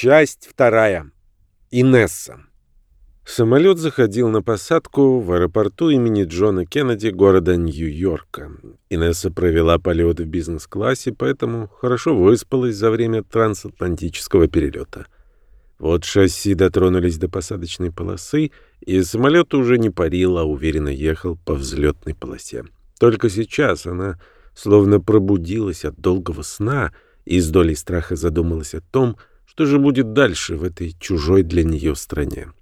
Часть вторая. Инесса. Самолет заходил на посадку в аэропорту имени Джона Кеннеди города Нью-Йорка. Инесса провела полет в бизнес-классе, поэтому хорошо выспалась за время трансатлантического перелета. Вот шасси дотронулись до посадочной полосы, и самолет уже не парил, а уверенно ехал по взлетной полосе. Только сейчас она словно пробудилась от долгого сна и с долей страха задумалась о том, что же будет дальше в этой чужой для нее стране.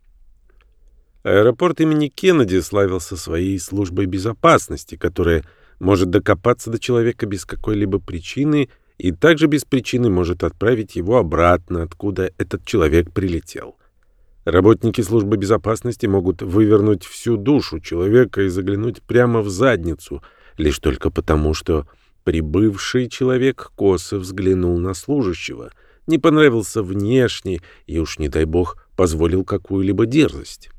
Аэропорт имени Кеннеди славился своей службой безопасности, которая может докопаться до человека без какой-либо причины и также без причины может отправить его обратно, откуда этот человек прилетел. Работники службы безопасности могут вывернуть всю душу человека и заглянуть прямо в задницу, лишь только потому, что прибывший человек косо взглянул на служащего, не понравился внешне и уж, не дай бог, позволил какую-либо дерзость.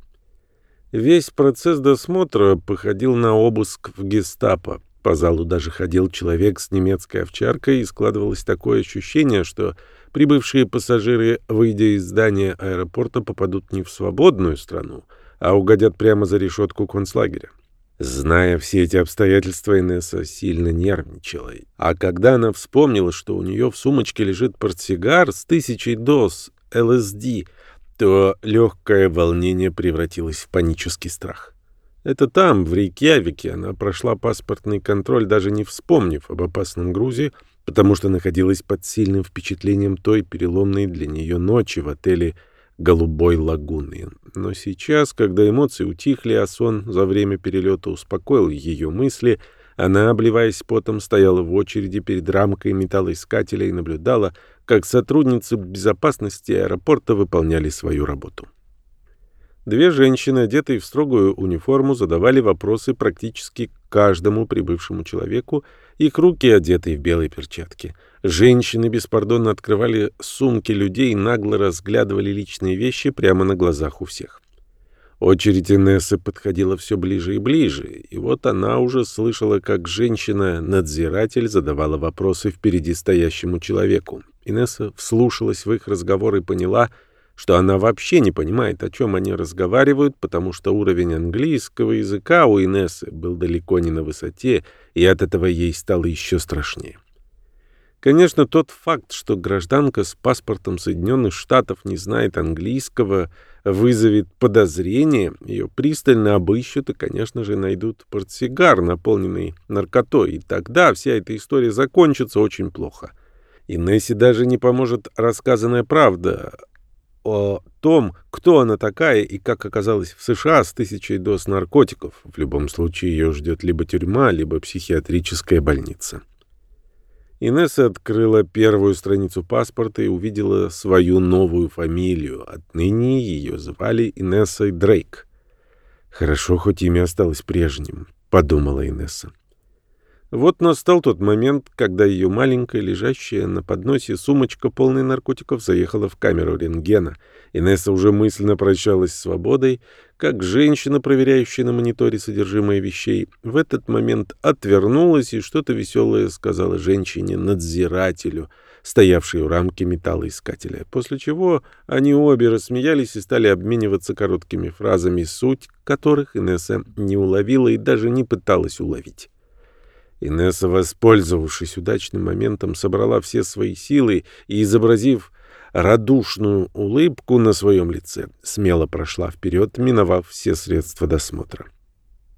Весь процесс досмотра походил на обыск в гестапо. По залу даже ходил человек с немецкой овчаркой, и складывалось такое ощущение, что прибывшие пассажиры, выйдя из здания аэропорта, попадут не в свободную страну, а угодят прямо за решетку концлагеря. Зная все эти обстоятельства, Инесса сильно нервничала. А когда она вспомнила, что у нее в сумочке лежит портсигар с тысячей доз ЛСД, то легкое волнение превратилось в панический страх. Это там, в Рейкьявике, она прошла паспортный контроль, даже не вспомнив об опасном грузе, потому что находилась под сильным впечатлением той переломной для нее ночи в отеле «Голубой лагуны». Но сейчас, когда эмоции утихли, а сон за время перелета успокоил ее мысли, она, обливаясь потом, стояла в очереди перед рамкой металлоискателя и наблюдала, как сотрудницы безопасности аэропорта выполняли свою работу. Две женщины, одетые в строгую униформу, задавали вопросы практически каждому прибывшему человеку, их руки одетые в белые перчатки. Женщины беспардонно открывали сумки людей и нагло разглядывали личные вещи прямо на глазах у всех. Очередь Инессы подходила все ближе и ближе, и вот она уже слышала, как женщина-надзиратель задавала вопросы впереди стоящему человеку. Инесса вслушалась в их разговор и поняла — что она вообще не понимает, о чем они разговаривают, потому что уровень английского языка у Инессы был далеко не на высоте, и от этого ей стало еще страшнее. Конечно, тот факт, что гражданка с паспортом Соединенных Штатов не знает английского, вызовет подозрение, ее пристально обыщут и, конечно же, найдут портсигар, наполненный наркотой, и тогда вся эта история закончится очень плохо. Инессе даже не поможет рассказанная правда о том, кто она такая и как оказалась в США с тысячей доз наркотиков. В любом случае ее ждет либо тюрьма, либо психиатрическая больница. Инесса открыла первую страницу паспорта и увидела свою новую фамилию. Отныне ее звали Инессой Дрейк. «Хорошо, хоть имя осталось прежним», — подумала Инесса. Вот настал тот момент, когда ее маленькая, лежащая на подносе сумочка, полная наркотиков, заехала в камеру рентгена. Инесса уже мысленно прощалась с свободой, как женщина, проверяющая на мониторе содержимое вещей. В этот момент отвернулась и что-то веселое сказала женщине-надзирателю, стоявшей у рамки металлоискателя. После чего они обе рассмеялись и стали обмениваться короткими фразами, суть которых Инесса не уловила и даже не пыталась уловить. Инесса, воспользовавшись удачным моментом, собрала все свои силы и, изобразив радушную улыбку на своем лице, смело прошла вперед, миновав все средства досмотра.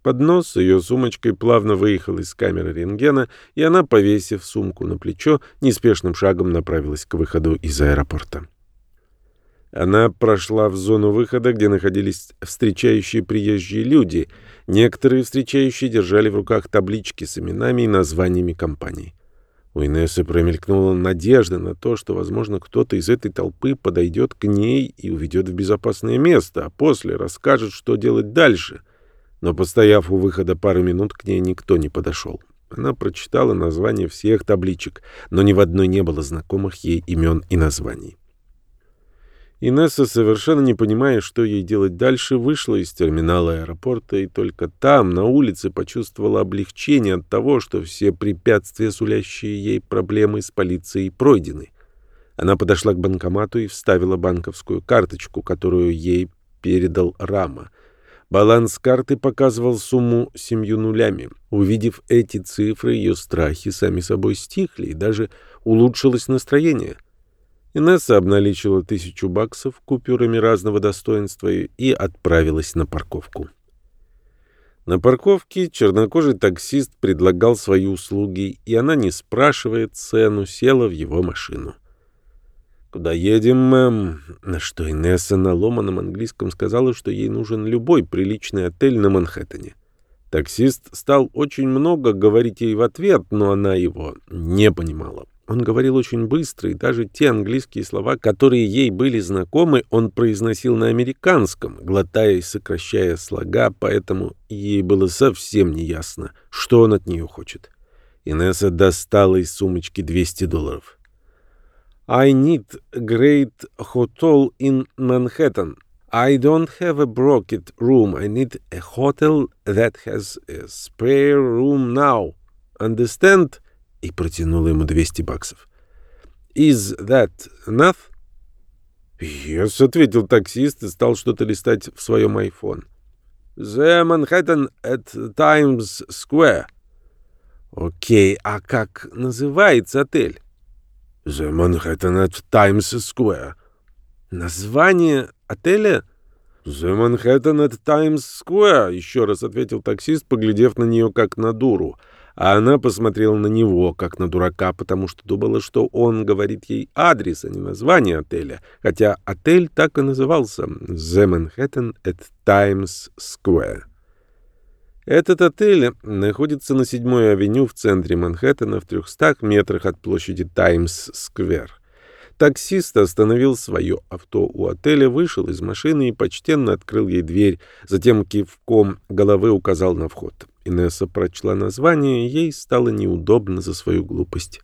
Поднос с ее сумочкой плавно выехал из камеры рентгена, и она, повесив сумку на плечо, неспешным шагом направилась к выходу из аэропорта. Она прошла в зону выхода, где находились встречающие приезжие люди. Некоторые встречающие держали в руках таблички с именами и названиями компаний. У Инессы промелькнула надежда на то, что, возможно, кто-то из этой толпы подойдет к ней и уведет в безопасное место, а после расскажет, что делать дальше. Но, постояв у выхода пару минут, к ней никто не подошел. Она прочитала названия всех табличек, но ни в одной не было знакомых ей имен и названий. Инесса, совершенно не понимая, что ей делать дальше, вышла из терминала аэропорта и только там, на улице, почувствовала облегчение от того, что все препятствия, сулящие ей проблемы с полицией, пройдены. Она подошла к банкомату и вставила банковскую карточку, которую ей передал Рама. Баланс карты показывал сумму семью нулями. Увидев эти цифры, ее страхи сами собой стихли, и даже улучшилось настроение. Инесса обналичила тысячу баксов купюрами разного достоинства и отправилась на парковку. На парковке чернокожий таксист предлагал свои услуги, и она, не спрашивая цену, села в его машину. «Куда едем, мэм?» На что Инесса на ломаном английском сказала, что ей нужен любой приличный отель на Манхэттене. Таксист стал очень много говорить ей в ответ, но она его не понимала. Он говорил очень быстро, и даже те английские слова, которые ей были знакомы, он произносил на американском, глотая и сокращая слога, поэтому ей было совсем неясно, что он от нее хочет. Инесса достала из сумочки 200 долларов. I need great hotel in Manhattan. I don't have a broken room. I need a hotel that has a spare room now. Understand? И протянула ему 200 баксов. Is that enough? Yes, ответил таксист и стал что-то листать в своем iPhone. The Manhattan at Times Square. Окей, а как называется отель? The Manhattan at Times Square. Название отеля? The Manhattan at Times Square, еще раз ответил таксист, поглядев на нее как на дуру. А она посмотрела на него, как на дурака, потому что думала, что он говорит ей адрес, а не название отеля, хотя отель так и назывался «The Manhattan at Times Square». Этот отель находится на 7-й авеню в центре Манхэттена в 300 метрах от площади Таймс-сквер. Таксист остановил свое авто у отеля, вышел из машины и почтенно открыл ей дверь, затем кивком головы указал на вход. Инесса прочла название, ей стало неудобно за свою глупость.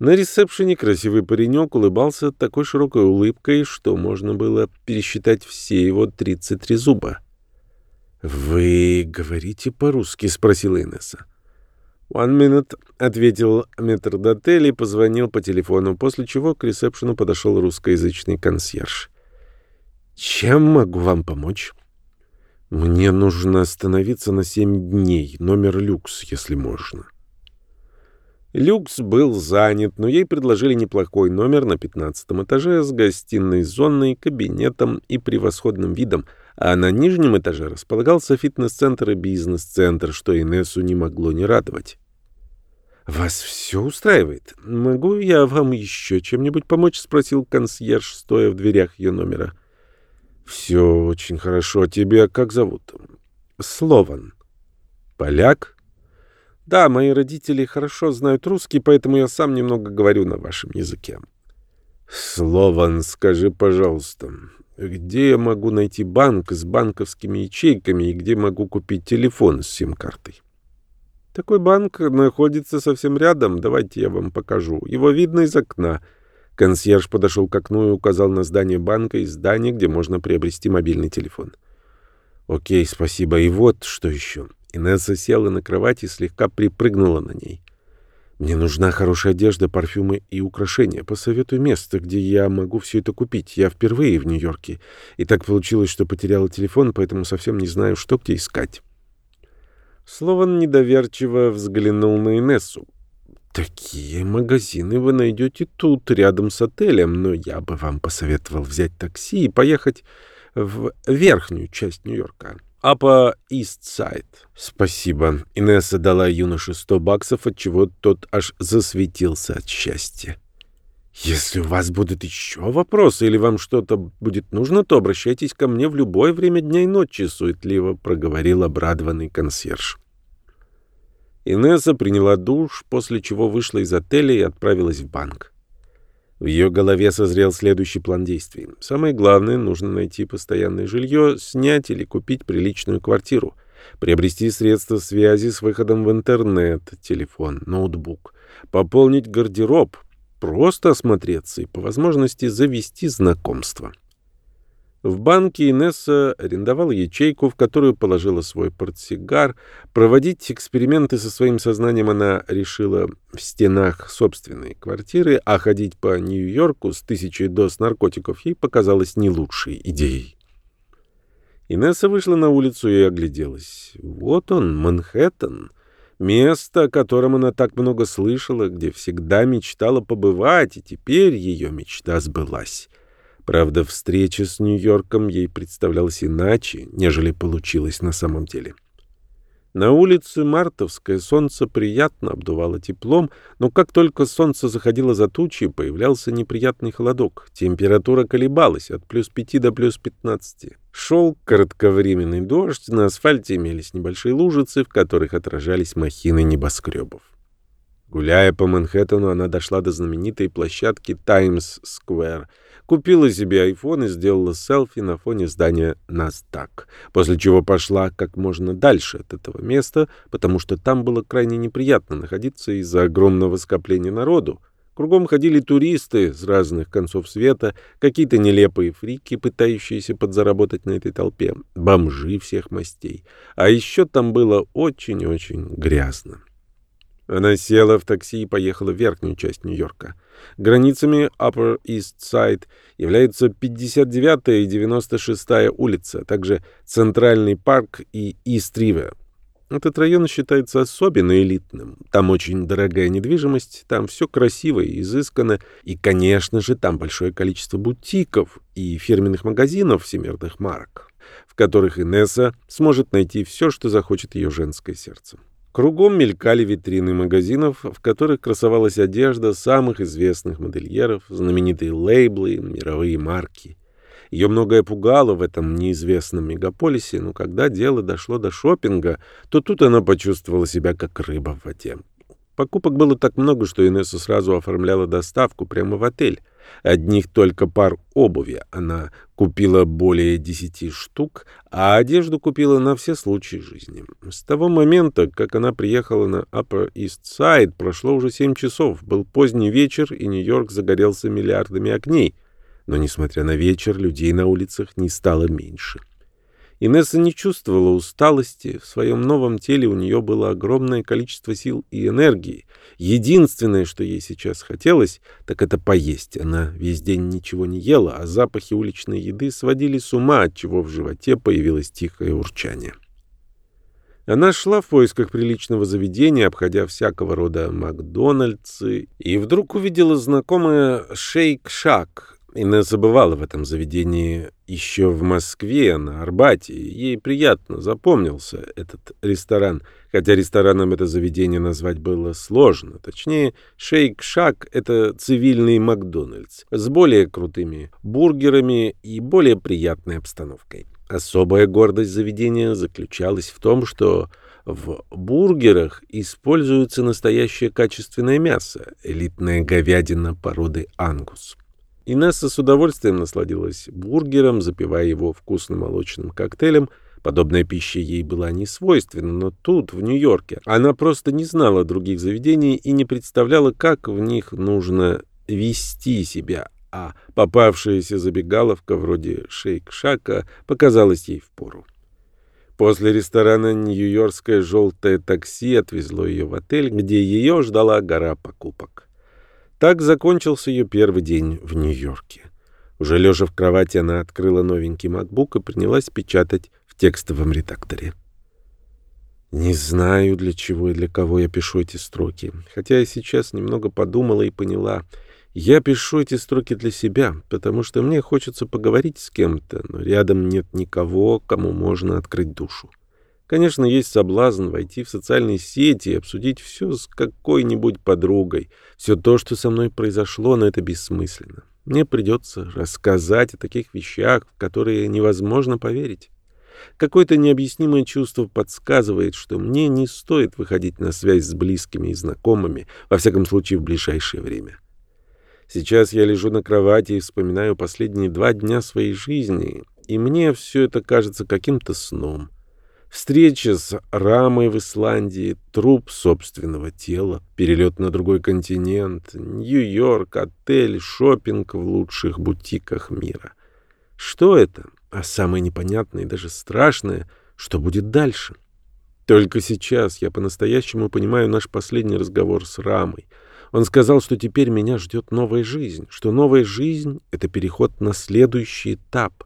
На ресепшене красивый паренек улыбался такой широкой улыбкой, что можно было пересчитать все его 33 зуба. «Вы говорите по-русски?» — спросила Инесса. «One minute», — ответил метрдотель и позвонил по телефону, после чего к ресепшену подошел русскоязычный консьерж. «Чем могу вам помочь?» «Мне нужно остановиться на семь дней. Номер люкс, если можно». Люкс был занят, но ей предложили неплохой номер на пятнадцатом этаже с гостиной зоной, кабинетом и превосходным видом — а на нижнем этаже располагался фитнес-центр и бизнес-центр, что Инессу не могло не радовать. «Вас все устраивает? Могу я вам еще чем-нибудь помочь?» — спросил консьерж, стоя в дверях ее номера. «Все очень хорошо. Тебя как зовут?» «Слован». «Поляк?» «Да, мои родители хорошо знают русский, поэтому я сам немного говорю на вашем языке». «Слован, скажи, пожалуйста, где я могу найти банк с банковскими ячейками и где могу купить телефон с сим-картой? Такой банк находится совсем рядом. Давайте я вам покажу. Его видно из окна. Консьерж подошел к окну и указал на здание банка и здание, где можно приобрести мобильный телефон. Окей, спасибо. И вот что еще. Инесса села на кровать и слегка припрыгнула на ней. Мне нужна хорошая одежда, парфюмы и украшения. Посоветуй место, где я могу все это купить. Я впервые в Нью-Йорке. И так получилось, что потеряла телефон, поэтому совсем не знаю, что где искать. Слован недоверчиво взглянул на Инессу. Такие магазины вы найдете тут, рядом с отелем, но я бы вам посоветовал взять такси и поехать в верхнюю часть Нью-Йорка. Upper East Side. Спасибо. Инесса дала юноше сто баксов, отчего тот аж засветился от счастья. Если у вас будут еще вопросы или вам что-то будет нужно, то обращайтесь ко мне в любое время дня и ночи, суетливо проговорил обрадованный консьерж. Инесса приняла душ, после чего вышла из отеля и отправилась в банк. В ее голове созрел следующий план действий. Самое главное, нужно найти постоянное жилье, снять или купить приличную квартиру, приобрести средства связи с выходом в интернет, телефон, ноутбук, пополнить гардероб, просто осмотреться и по возможности завести знакомство. В банке Инесса арендовала ячейку, в которую положила свой портсигар. Проводить эксперименты со своим сознанием она решила в стенах собственной квартиры, а ходить по Нью-Йорку с тысячей доз наркотиков ей показалось не лучшей идеей. Инесса вышла на улицу и огляделась. Вот он, Манхэттен. Место, о котором она так много слышала, где всегда мечтала побывать, и теперь ее мечта сбылась. Правда, встреча с Нью-Йорком ей представлялась иначе, нежели получилось на самом деле. На улице Мартовское солнце приятно обдувало теплом, но как только солнце заходило за тучи, появлялся неприятный холодок. Температура колебалась от плюс 5 до плюс 15. Шел кратковременный дождь, на асфальте имелись небольшие лужицы, в которых отражались махины небоскребов. Гуляя по Манхэттену, она дошла до знаменитой площадки Таймс-сквер — купила себе айфон и сделала селфи на фоне здания NASDAQ, после чего пошла как можно дальше от этого места, потому что там было крайне неприятно находиться из-за огромного скопления народу. Кругом ходили туристы с разных концов света, какие-то нелепые фрики, пытающиеся подзаработать на этой толпе, бомжи всех мастей. А еще там было очень-очень грязно. Она села в такси и поехала в верхнюю часть Нью-Йорка. Границами Upper East Side являются 59-я и 96-я улица, также Центральный парк и Ист-Ривер. Этот район считается особенно элитным. Там очень дорогая недвижимость, там все красиво и изысканно, и, конечно же, там большое количество бутиков и фирменных магазинов всемирных марок, в которых Инесса сможет найти все, что захочет ее женское сердце. Кругом мелькали витрины магазинов, в которых красовалась одежда самых известных модельеров, знаменитые лейблы, мировые марки. Ее многое пугало в этом неизвестном мегаполисе, но когда дело дошло до шопинга, то тут она почувствовала себя как рыба в воде. Покупок было так много, что Инесса сразу оформляла доставку прямо в отель. Одних только пар обуви она купила более десяти штук, а одежду купила на все случаи жизни. С того момента, как она приехала на Upper East Side, прошло уже семь часов. Был поздний вечер, и Нью-Йорк загорелся миллиардами огней. Но, несмотря на вечер, людей на улицах не стало меньше. Инесса не чувствовала усталости. В своем новом теле у нее было огромное количество сил и энергии. Единственное, что ей сейчас хотелось, так это поесть. Она весь день ничего не ела, а запахи уличной еды сводили с ума, отчего в животе появилось тихое урчание. Она шла в поисках приличного заведения, обходя всякого рода Макдональдсы, и вдруг увидела знакомое «Шейк-Шак», Инесса бывала в этом заведении еще в Москве, на Арбате. Ей приятно запомнился этот ресторан, хотя рестораном это заведение назвать было сложно. Точнее, Шейк-Шак — это цивильный Макдональдс с более крутыми бургерами и более приятной обстановкой. Особая гордость заведения заключалась в том, что в бургерах используется настоящее качественное мясо, элитная говядина породы ангус. Инесса с удовольствием насладилась бургером, запивая его вкусным молочным коктейлем. Подобная пища ей была не свойственна, но тут, в Нью-Йорке, она просто не знала других заведений и не представляла, как в них нужно вести себя, а попавшаяся забегаловка вроде шейк-шака показалась ей впору. После ресторана нью-йоркское желтое такси отвезло ее в отель, где ее ждала гора покупок. Так закончился ее первый день в Нью-Йорке. Уже лежа в кровати, она открыла новенький MacBook и принялась печатать в текстовом редакторе. Не знаю, для чего и для кого я пишу эти строки. Хотя я сейчас немного подумала и поняла. Я пишу эти строки для себя, потому что мне хочется поговорить с кем-то, но рядом нет никого, кому можно открыть душу. Конечно, есть соблазн войти в социальные сети и обсудить все с какой-нибудь подругой. Все то, что со мной произошло, но это бессмысленно. Мне придется рассказать о таких вещах, в которые невозможно поверить. Какое-то необъяснимое чувство подсказывает, что мне не стоит выходить на связь с близкими и знакомыми, во всяком случае в ближайшее время. Сейчас я лежу на кровати и вспоминаю последние два дня своей жизни, и мне все это кажется каким-то сном. Встреча с Рамой в Исландии, труп собственного тела, перелет на другой континент, Нью-Йорк, отель, шопинг в лучших бутиках мира. Что это? А самое непонятное и даже страшное, что будет дальше? Только сейчас я по-настоящему понимаю наш последний разговор с Рамой. Он сказал, что теперь меня ждет новая жизнь, что новая жизнь — это переход на следующий этап.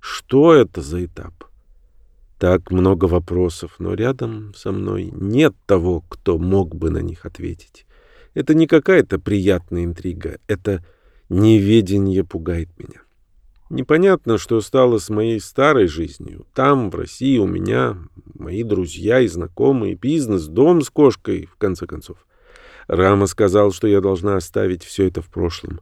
Что это за этап? Так много вопросов, но рядом со мной нет того, кто мог бы на них ответить. Это не какая-то приятная интрига, это неведение пугает меня. Непонятно, что стало с моей старой жизнью. Там, в России, у меня мои друзья и знакомые, бизнес, дом с кошкой, в конце концов. Рама сказал, что я должна оставить все это в прошлом.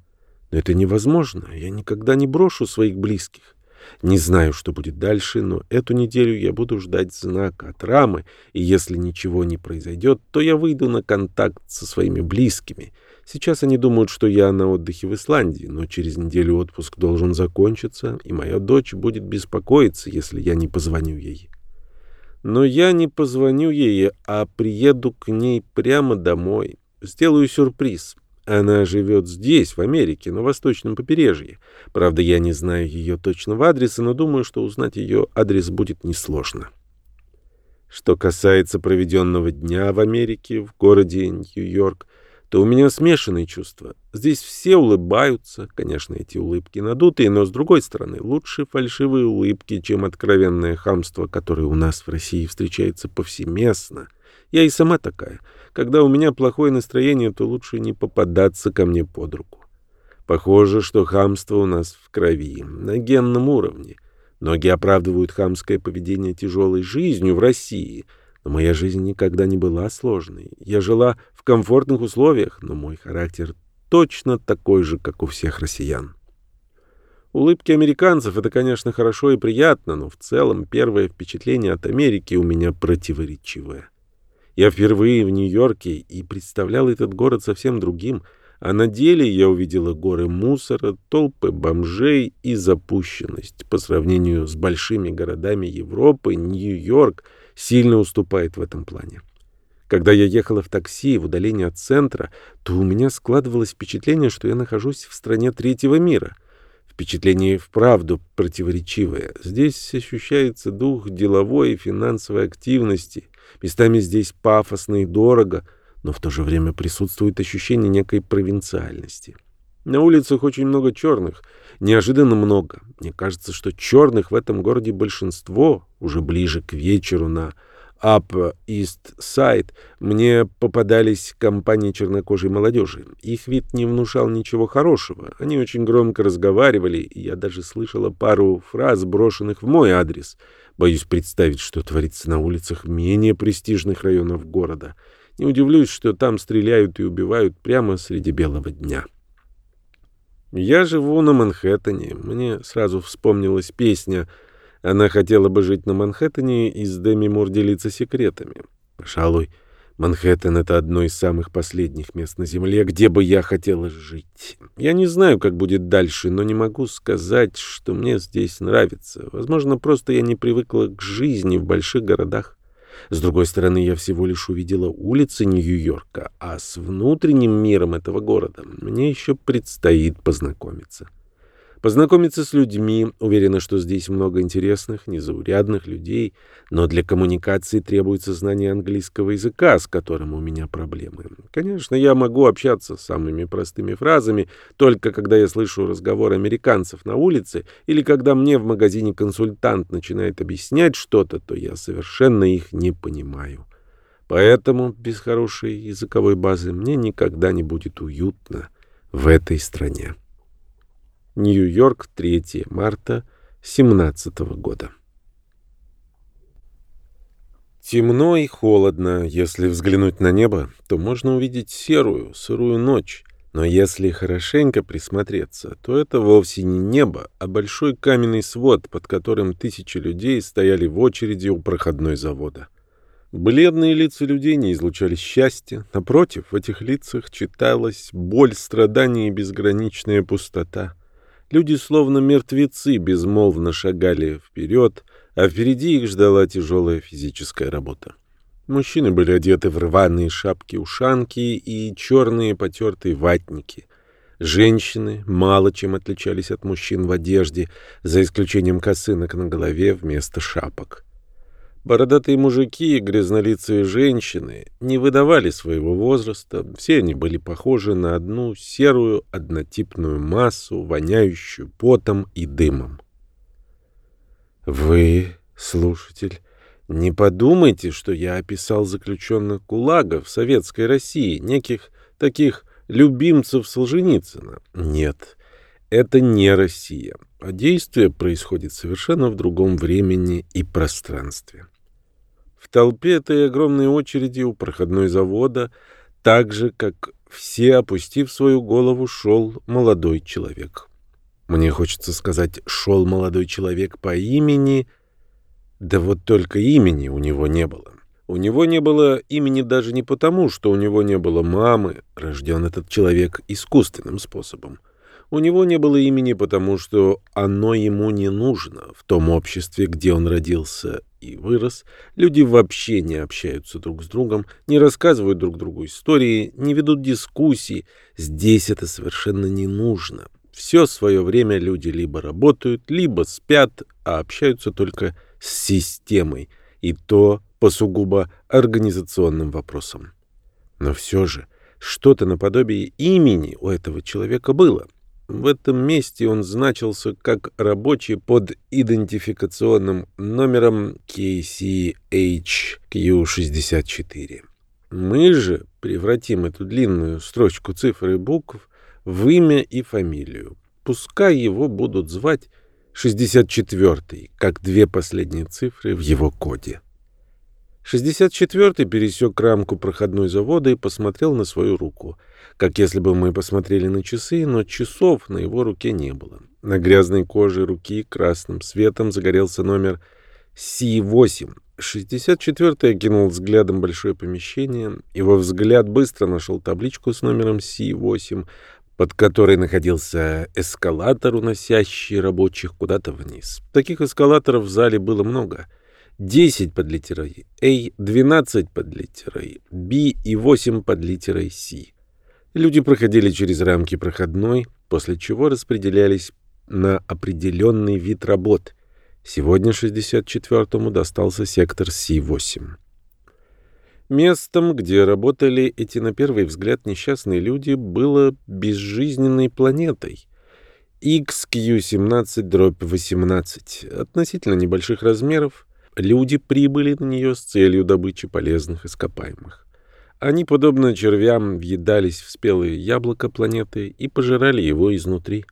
Но это невозможно. Я никогда не брошу своих близких. Не знаю, что будет дальше, но эту неделю я буду ждать знака от Рамы, и если ничего не произойдет, то я выйду на контакт со своими близкими — Сейчас они думают, что я на отдыхе в Исландии, но через неделю отпуск должен закончиться, и моя дочь будет беспокоиться, если я не позвоню ей. Но я не позвоню ей, а приеду к ней прямо домой. Сделаю сюрприз. Она живет здесь, в Америке, на восточном побережье. Правда, я не знаю ее точного адреса, но думаю, что узнать ее адрес будет несложно. Что касается проведенного дня в Америке, в городе Нью-Йорк, то у меня смешанные чувства. Здесь все улыбаются, конечно, эти улыбки надутые, но, с другой стороны, лучше фальшивые улыбки, чем откровенное хамство, которое у нас в России встречается повсеместно. Я и сама такая. Когда у меня плохое настроение, то лучше не попадаться ко мне под руку. Похоже, что хамство у нас в крови, на генном уровне. Многие оправдывают хамское поведение тяжелой жизнью в России — но моя жизнь никогда не была сложной. Я жила в комфортных условиях, но мой характер точно такой же, как у всех россиян. Улыбки американцев — это, конечно, хорошо и приятно, но в целом первое впечатление от Америки у меня противоречивое. Я впервые в Нью-Йорке и представлял этот город совсем другим, а на деле я увидела горы мусора, толпы бомжей и запущенность. По сравнению с большими городами Европы, Нью-Йорк — сильно уступает в этом плане. Когда я ехала в такси в удалении от центра, то у меня складывалось впечатление, что я нахожусь в стране третьего мира. Впечатление вправду противоречивое. Здесь ощущается дух деловой и финансовой активности. Местами здесь пафосно и дорого, но в то же время присутствует ощущение некой провинциальности. На улицах очень много черных, неожиданно много. Мне кажется, что черных в этом городе большинство, уже ближе к вечеру на Up East Side мне попадались компании чернокожей молодежи. Их вид не внушал ничего хорошего. Они очень громко разговаривали, и я даже слышала пару фраз, брошенных в мой адрес. Боюсь представить, что творится на улицах менее престижных районов города. Не удивлюсь, что там стреляют и убивают прямо среди белого дня. Я живу на Манхэттене. Мне сразу вспомнилась песня. Она хотела бы жить на Манхэттене и с Деми Мур делиться секретами. Пожалуй, Манхэттен — это одно из самых последних мест на Земле, где бы я хотела жить. Я не знаю, как будет дальше, но не могу сказать, что мне здесь нравится. Возможно, просто я не привыкла к жизни в больших городах. С другой стороны, я всего лишь увидела улицы Нью-Йорка, а с внутренним миром этого города мне еще предстоит познакомиться. Познакомиться с людьми, уверена, что здесь много интересных, незаурядных людей, но для коммуникации требуется знание английского языка, с которым у меня проблемы. Конечно, я могу общаться самыми простыми фразами, только когда я слышу разговор американцев на улице или когда мне в магазине консультант начинает объяснять что-то, то я совершенно их не понимаю. Поэтому без хорошей языковой базы мне никогда не будет уютно в этой стране. Нью-Йорк, 3 марта 17 года. Темно и холодно. Если взглянуть на небо, то можно увидеть серую, сырую ночь. Но если хорошенько присмотреться, то это вовсе не небо, а большой каменный свод, под которым тысячи людей стояли в очереди у проходной завода. Бледные лица людей не излучали счастья. Напротив, в этих лицах читалась боль, страдания и безграничная пустота. Люди, словно мертвецы, безмолвно шагали вперед, а впереди их ждала тяжелая физическая работа. Мужчины были одеты в рваные шапки-ушанки и черные потертые ватники. Женщины мало чем отличались от мужчин в одежде, за исключением косынок на голове вместо шапок. Бородатые мужики и грязнолицые женщины не выдавали своего возраста, все они были похожи на одну серую однотипную массу, воняющую потом и дымом. Вы, слушатель, не подумайте, что я описал заключенных ГУЛАГа в Советской России, неких таких любимцев Солженицына. Нет, это не Россия, а действие происходит совершенно в другом времени и пространстве. В толпе этой огромной очереди у проходной завода, так же, как все, опустив свою голову, шел молодой человек. Мне хочется сказать, шел молодой человек по имени... Да вот только имени у него не было. У него не было имени даже не потому, что у него не было мамы, рожден этот человек искусственным способом. У него не было имени потому, что оно ему не нужно. В том обществе, где он родился и вырос, люди вообще не общаются друг с другом, не рассказывают друг другу истории, не ведут дискуссий. Здесь это совершенно не нужно. Все свое время люди либо работают, либо спят, а общаются только с системой, и то по сугубо организационным вопросам. Но все же что-то наподобие имени у этого человека было. В этом месте он значился как рабочий под идентификационным номером KCHQ64. Мы же превратим эту длинную строчку цифр и букв в имя и фамилию. Пускай его будут звать 64-й, как две последние цифры в его коде. 64-й пересек рамку проходной завода и посмотрел на свою руку. Как если бы мы посмотрели на часы, но часов на его руке не было. На грязной коже руки красным светом загорелся номер Си-8. 64-й окинул взглядом большое помещение. Его взгляд быстро нашел табличку с номером Си-8, под которой находился эскалатор, уносящий рабочих куда-то вниз. Таких эскалаторов в зале было много. 10 под литерой A, 12 под литерой B и 8 под литерой C. Люди проходили через рамки проходной, после чего распределялись на определенный вид работ. Сегодня 64-му достался сектор С-8. Местом, где работали эти на первый взгляд несчастные люди, было безжизненной планетой. XQ-17-18, относительно небольших размеров, люди прибыли на нее с целью добычи полезных ископаемых. Они, подобно червям, въедались в спелые яблоко планеты и пожирали его изнутри.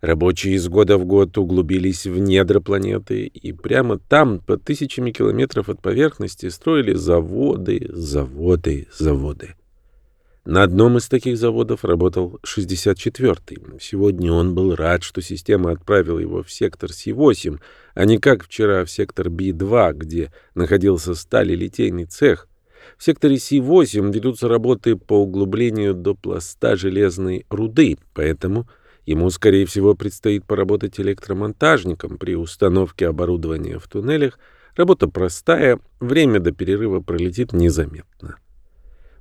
Рабочие из года в год углубились в недра планеты и прямо там, под тысячами километров от поверхности, строили заводы, заводы, заводы. На одном из таких заводов работал 64-й. Сегодня он был рад, что система отправила его в сектор С-8, а не как вчера в сектор Б-2, где находился сталелитейный цех. В секторе С-8 ведутся работы по углублению до пласта железной руды, поэтому Ему, скорее всего, предстоит поработать электромонтажником при установке оборудования в туннелях. Работа простая, время до перерыва пролетит незаметно.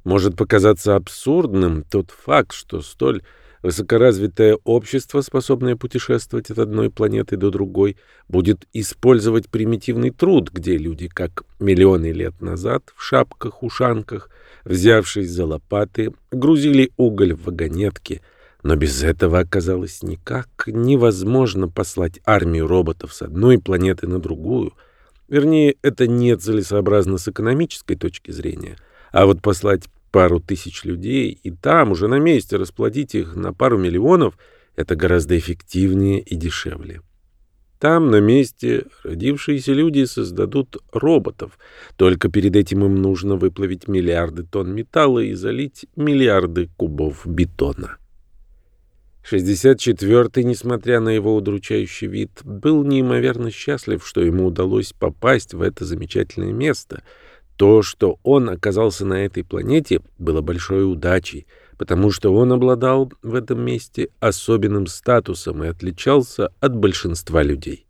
Может показаться абсурдным тот факт, что столь высокоразвитое общество, способное путешествовать от одной планеты до другой, будет использовать примитивный труд, где люди, как миллионы лет назад, в шапках-ушанках, взявшись за лопаты, грузили уголь в вагонетки — но без этого оказалось никак невозможно послать армию роботов с одной планеты на другую. Вернее, это не целесообразно с экономической точки зрения. А вот послать пару тысяч людей и там, уже на месте, расплодить их на пару миллионов — это гораздо эффективнее и дешевле. Там, на месте, родившиеся люди создадут роботов. Только перед этим им нужно выплавить миллиарды тонн металла и залить миллиарды кубов бетона. 64-й, несмотря на его удручающий вид, был неимоверно счастлив, что ему удалось попасть в это замечательное место. То, что он оказался на этой планете, было большой удачей, потому что он обладал в этом месте особенным статусом и отличался от большинства людей.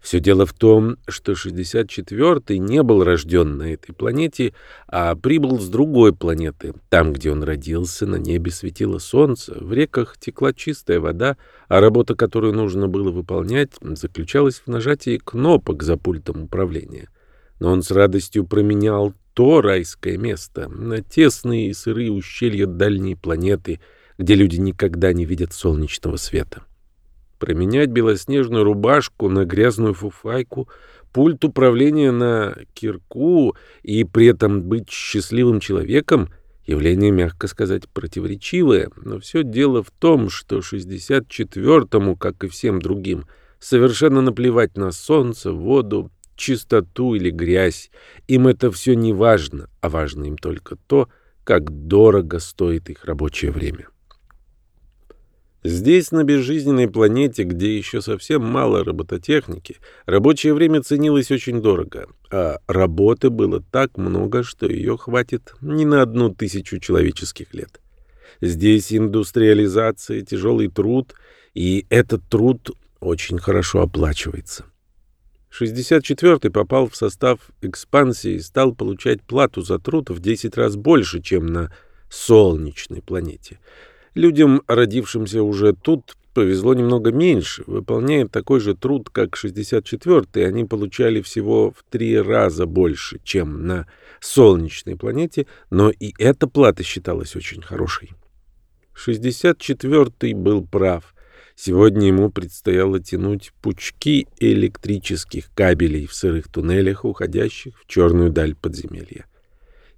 Все дело в том, что 64-й не был рожден на этой планете, а прибыл с другой планеты. Там, где он родился, на небе светило солнце, в реках текла чистая вода, а работа, которую нужно было выполнять, заключалась в нажатии кнопок за пультом управления. Но он с радостью променял то райское место на тесные и сырые ущелья дальней планеты, где люди никогда не видят солнечного света. Променять белоснежную рубашку на грязную фуфайку, пульт управления на кирку и при этом быть счастливым человеком — Явление, мягко сказать, противоречивое, но все дело в том, что 64-му, как и всем другим, совершенно наплевать на солнце, воду, чистоту или грязь. Им это все не важно, а важно им только то, как дорого стоит их рабочее время. Здесь, на безжизненной планете, где еще совсем мало робототехники, рабочее время ценилось очень дорого, а работы было так много, что ее хватит не на одну тысячу человеческих лет. Здесь индустриализация, тяжелый труд, и этот труд очень хорошо оплачивается. 64-й попал в состав экспансии и стал получать плату за труд в 10 раз больше, чем на солнечной планете — Людям, родившимся уже тут, повезло немного меньше. Выполняя такой же труд, как 64-й, они получали всего в три раза больше, чем на солнечной планете, но и эта плата считалась очень хорошей. 64-й был прав. Сегодня ему предстояло тянуть пучки электрических кабелей в сырых туннелях, уходящих в черную даль подземелья.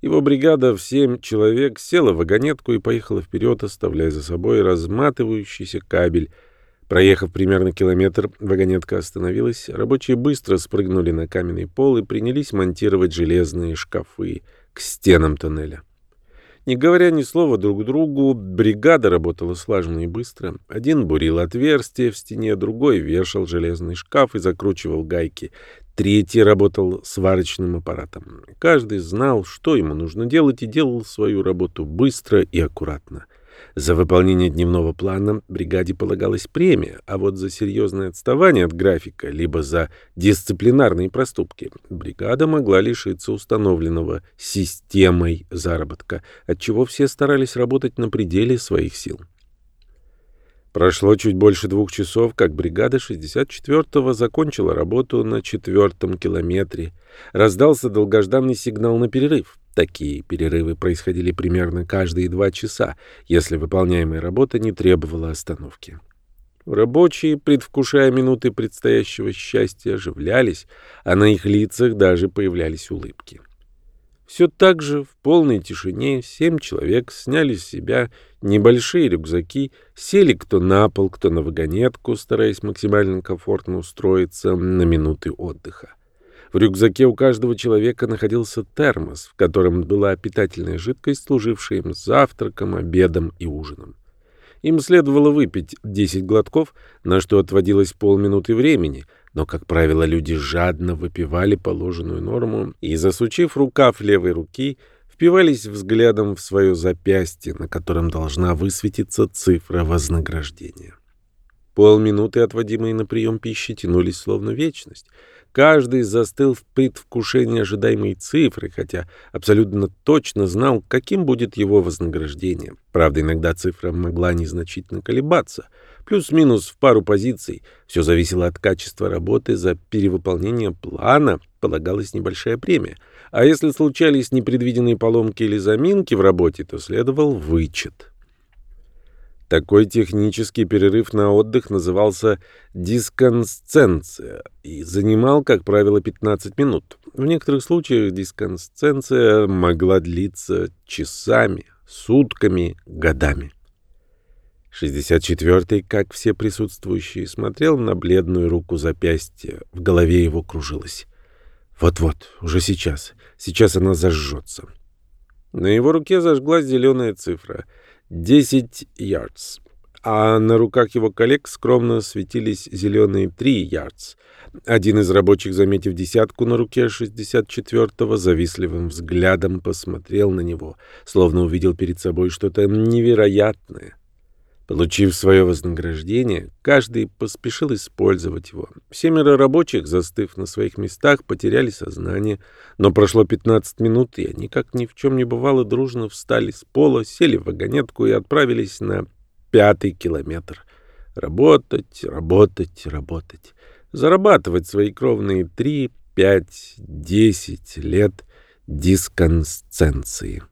Его бригада в семь человек села в вагонетку и поехала вперед, оставляя за собой разматывающийся кабель. Проехав примерно километр, вагонетка остановилась. Рабочие быстро спрыгнули на каменный пол и принялись монтировать железные шкафы к стенам тоннеля. Не говоря ни слова друг другу, бригада работала слаженно и быстро. Один бурил отверстие в стене, другой вешал железный шкаф и закручивал гайки. Третий работал сварочным аппаратом. Каждый знал, что ему нужно делать, и делал свою работу быстро и аккуратно. За выполнение дневного плана бригаде полагалась премия, а вот за серьезное отставание от графика, либо за дисциплинарные проступки, бригада могла лишиться установленного системой заработка, отчего все старались работать на пределе своих сил. Прошло чуть больше двух часов, как бригада 64-го закончила работу на четвертом километре. Раздался долгожданный сигнал на перерыв. Такие перерывы происходили примерно каждые два часа, если выполняемая работа не требовала остановки. Рабочие, предвкушая минуты предстоящего счастья, оживлялись, а на их лицах даже появлялись улыбки. Все так же, в полной тишине, семь человек сняли с себя небольшие рюкзаки, сели кто на пол, кто на вагонетку, стараясь максимально комфортно устроиться на минуты отдыха. В рюкзаке у каждого человека находился термос, в котором была питательная жидкость, служившая им завтраком, обедом и ужином. Им следовало выпить 10 глотков, на что отводилось полминуты времени — но, как правило, люди жадно выпивали положенную норму и, засучив рукав левой руки, впивались взглядом в свое запястье, на котором должна высветиться цифра вознаграждения. Полминуты, отводимые на прием пищи, тянулись словно вечность. Каждый застыл в предвкушении ожидаемой цифры, хотя абсолютно точно знал, каким будет его вознаграждение. Правда, иногда цифра могла незначительно колебаться — плюс-минус в пару позиций. Все зависело от качества работы. За перевыполнение плана полагалась небольшая премия. А если случались непредвиденные поломки или заминки в работе, то следовал вычет. Такой технический перерыв на отдых назывался дисконсценция и занимал, как правило, 15 минут. В некоторых случаях дисконсценция могла длиться часами, сутками, годами. 64-й, как все присутствующие, смотрел на бледную руку запястья. В голове его кружилось. Вот-вот, уже сейчас. Сейчас она зажжется. На его руке зажглась зеленая цифра. 10 ярдс. А на руках его коллег скромно светились зеленые 3 ярдс. Один из рабочих, заметив десятку на руке 64-го, завистливым взглядом посмотрел на него, словно увидел перед собой что-то невероятное. Получив свое вознаграждение, каждый поспешил использовать его. Семеро рабочих, застыв на своих местах, потеряли сознание, но прошло 15 минут, и они, как ни в чем не бывало, дружно встали с пола, сели в вагонетку и отправились на пятый километр. Работать, работать, работать. Зарабатывать свои кровные три, пять, десять лет дисконсценции.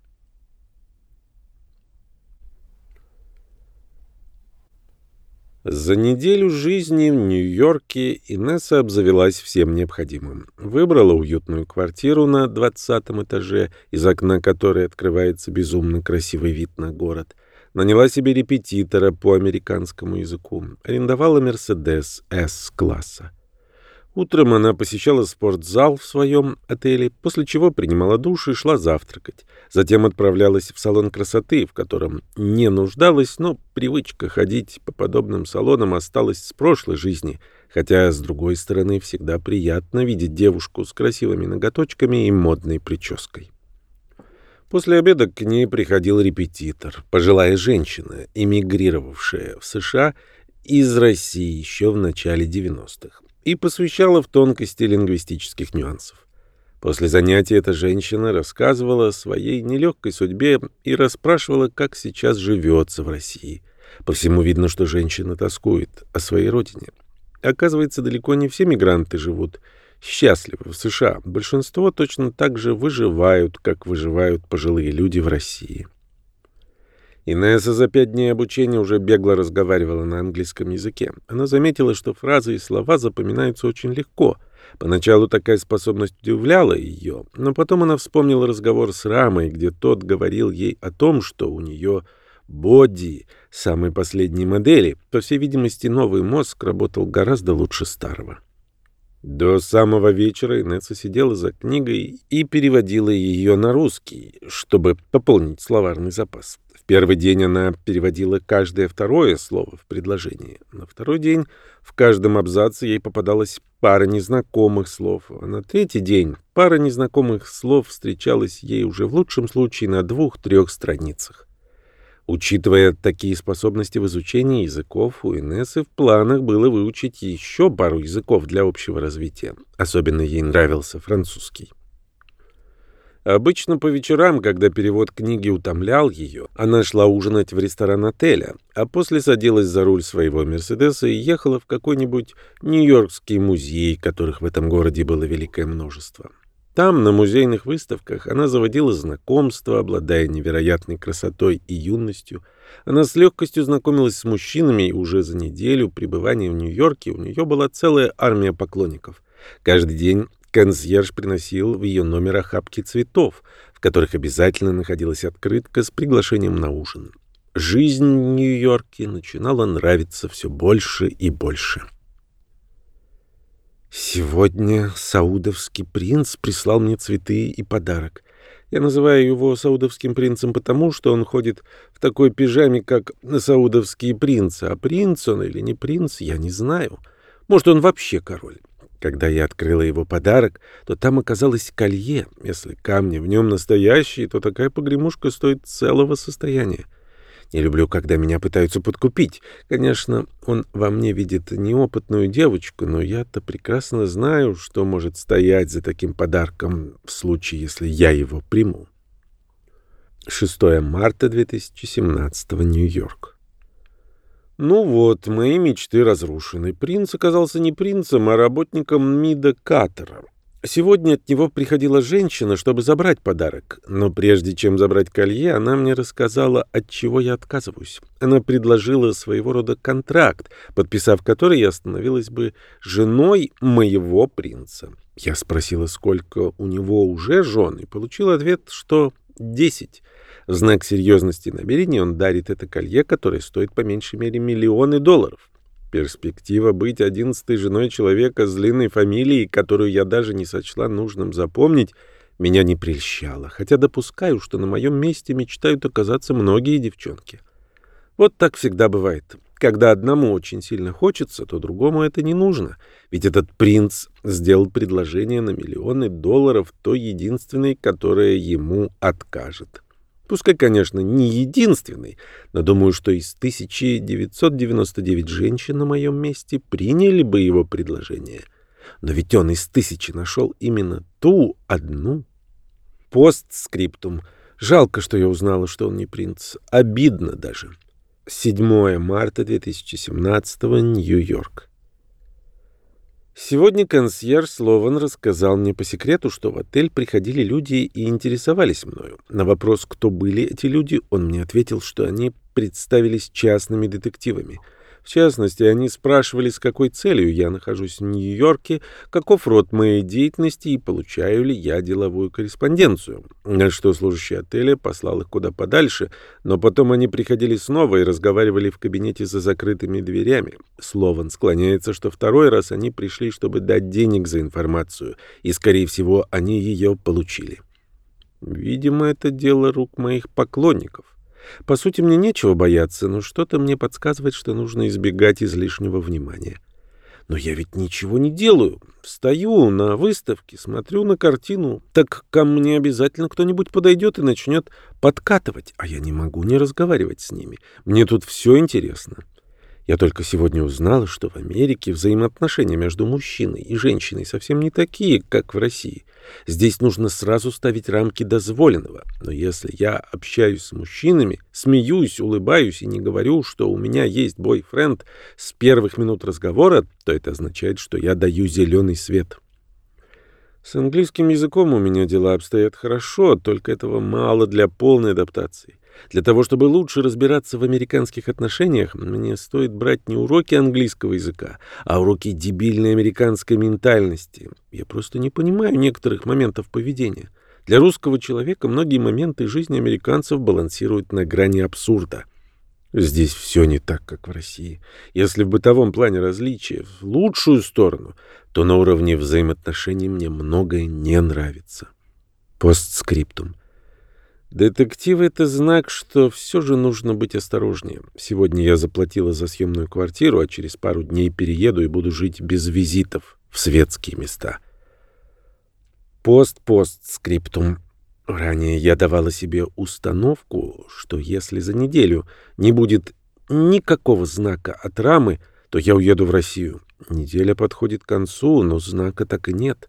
За неделю жизни в Нью-Йорке Инесса обзавелась всем необходимым. Выбрала уютную квартиру на двадцатом этаже, из окна которой открывается безумно красивый вид на город. Наняла себе репетитора по американскому языку. Арендовала «Мерседес» С-класса. Утром она посещала спортзал в своем отеле, после чего принимала душ и шла завтракать. Затем отправлялась в салон красоты, в котором не нуждалась, но привычка ходить по подобным салонам осталась с прошлой жизни, хотя, с другой стороны, всегда приятно видеть девушку с красивыми ноготочками и модной прической. После обеда к ней приходил репетитор, пожилая женщина, эмигрировавшая в США из России еще в начале 90-х и посвящала в тонкости лингвистических нюансов. После занятия эта женщина рассказывала о своей нелегкой судьбе и расспрашивала, как сейчас живется в России. По всему видно, что женщина тоскует о своей родине. Оказывается, далеко не все мигранты живут счастливы в США. Большинство точно так же выживают, как выживают пожилые люди в России. Инесса за пять дней обучения уже бегло разговаривала на английском языке. Она заметила, что фразы и слова запоминаются очень легко. Поначалу такая способность удивляла ее, но потом она вспомнила разговор с Рамой, где тот говорил ей о том, что у нее боди самой последней модели. По всей видимости, новый мозг работал гораздо лучше старого. До самого вечера Инесса сидела за книгой и переводила ее на русский, чтобы пополнить словарный запас. Первый день она переводила каждое второе слово в предложении. На второй день в каждом абзаце ей попадалась пара незнакомых слов, а на третий день пара незнакомых слов встречалась ей уже в лучшем случае на двух-трех страницах. Учитывая такие способности в изучении языков, у Инессы в планах было выучить еще пару языков для общего развития. Особенно ей нравился французский. Обычно по вечерам, когда перевод книги утомлял ее, она шла ужинать в ресторан отеля, а после садилась за руль своего «Мерседеса» и ехала в какой-нибудь нью-йоркский музей, которых в этом городе было великое множество. Там, на музейных выставках, она заводила знакомства, обладая невероятной красотой и юностью. Она с легкостью знакомилась с мужчинами, и уже за неделю пребывания в Нью-Йорке у нее была целая армия поклонников. Каждый день консьерж приносил в ее номер охапки цветов, в которых обязательно находилась открытка с приглашением на ужин. Жизнь в Нью-Йорке начинала нравиться все больше и больше. Сегодня саудовский принц прислал мне цветы и подарок. Я называю его саудовским принцем потому, что он ходит в такой пижаме, как саудовские принцы. А принц он или не принц, я не знаю. Может, он вообще король. Когда я открыла его подарок, то там оказалось колье. Если камни в нем настоящие, то такая погремушка стоит целого состояния. Не люблю, когда меня пытаются подкупить. Конечно, он во мне видит неопытную девочку, но я-то прекрасно знаю, что может стоять за таким подарком в случае, если я его приму. 6 марта 2017 Нью-Йорк. Ну вот, мои мечты разрушены. Принц оказался не принцем, а работником МИДа Катера. Сегодня от него приходила женщина, чтобы забрать подарок, но прежде чем забрать колье, она мне рассказала, от чего я отказываюсь. Она предложила своего рода контракт, подписав который я становилась бы женой моего принца. Я спросила, сколько у него уже жен, и получил ответ, что десять. Знак серьезности намерений он дарит это колье, которое стоит по меньшей мере миллионы долларов. Перспектива быть одиннадцатой женой человека с длинной фамилией, которую я даже не сочла нужным запомнить, меня не прельщала, хотя допускаю, что на моем месте мечтают оказаться многие девчонки. Вот так всегда бывает. Когда одному очень сильно хочется, то другому это не нужно. Ведь этот принц сделал предложение на миллионы долларов той единственной, которая ему откажет. Пускай, конечно, не единственный, но думаю, что из 1999 женщин на моем месте приняли бы его предложение. Но ведь он из тысячи нашел именно ту одну. Постскриптум. Жалко, что я узнала, что он не принц. Обидно даже. 7 марта 2017, Нью-Йорк. Сегодня консьерж Слован рассказал мне по секрету, что в отель приходили люди и интересовались мною. На вопрос, кто были эти люди, он мне ответил, что они представились частными детективами — в частности, они спрашивали, с какой целью я нахожусь в Нью-Йорке, каков род моей деятельности и получаю ли я деловую корреспонденцию. На что служащий отеля послал их куда подальше, но потом они приходили снова и разговаривали в кабинете за закрытыми дверями. Слован склоняется, что второй раз они пришли, чтобы дать денег за информацию, и, скорее всего, они ее получили. Видимо, это дело рук моих поклонников. По сути, мне нечего бояться, но что-то мне подсказывает, что нужно избегать излишнего внимания. Но я ведь ничего не делаю. Стою на выставке, смотрю на картину. Так ко мне обязательно кто-нибудь подойдет и начнет подкатывать, а я не могу не разговаривать с ними. Мне тут все интересно. Я только сегодня узнала, что в Америке взаимоотношения между мужчиной и женщиной совсем не такие, как в России. Здесь нужно сразу ставить рамки дозволенного. Но если я общаюсь с мужчинами, смеюсь, улыбаюсь и не говорю, что у меня есть бойфренд с первых минут разговора, то это означает, что я даю зеленый свет. С английским языком у меня дела обстоят хорошо, только этого мало для полной адаптации. Для того, чтобы лучше разбираться в американских отношениях, мне стоит брать не уроки английского языка, а уроки дебильной американской ментальности. Я просто не понимаю некоторых моментов поведения. Для русского человека многие моменты жизни американцев балансируют на грани абсурда. Здесь все не так, как в России. Если в бытовом плане различия в лучшую сторону, то на уровне взаимоотношений мне многое не нравится. Постскриптум. Детектив — это знак, что все же нужно быть осторожнее. Сегодня я заплатила за съемную квартиру, а через пару дней перееду и буду жить без визитов в светские места. Пост-пост-скриптум. Ранее я давала себе установку, что если за неделю не будет никакого знака от рамы, то я уеду в Россию. Неделя подходит к концу, но знака так и нет.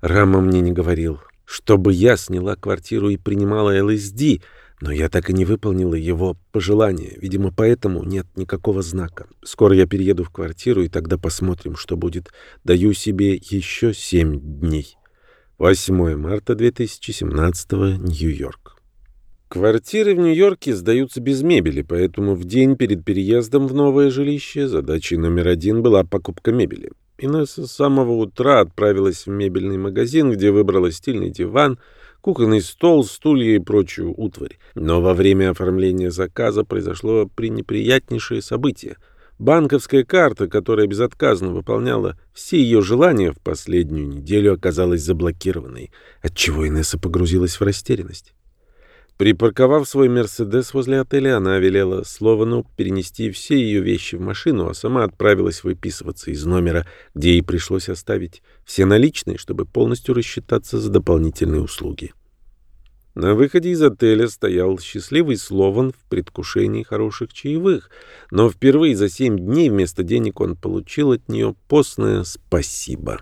Рама мне не говорил, чтобы я сняла квартиру и принимала ЛСД, но я так и не выполнила его пожелание. Видимо, поэтому нет никакого знака. Скоро я перееду в квартиру, и тогда посмотрим, что будет. Даю себе еще семь дней. 8 марта 2017, Нью-Йорк. Квартиры в Нью-Йорке сдаются без мебели, поэтому в день перед переездом в новое жилище задачей номер один была покупка мебели. Инесса с самого утра отправилась в мебельный магазин, где выбрала стильный диван, кухонный стол, стулья и прочую утварь. Но во время оформления заказа произошло пренеприятнейшее событие. Банковская карта, которая безотказно выполняла все ее желания в последнюю неделю, оказалась заблокированной, отчего Инесса погрузилась в растерянность. Припарковав свой «Мерседес» возле отеля, она велела Словану перенести все ее вещи в машину, а сама отправилась выписываться из номера, где ей пришлось оставить все наличные, чтобы полностью рассчитаться за дополнительные услуги. На выходе из отеля стоял счастливый Слован в предвкушении хороших чаевых, но впервые за семь дней вместо денег он получил от нее постное «спасибо».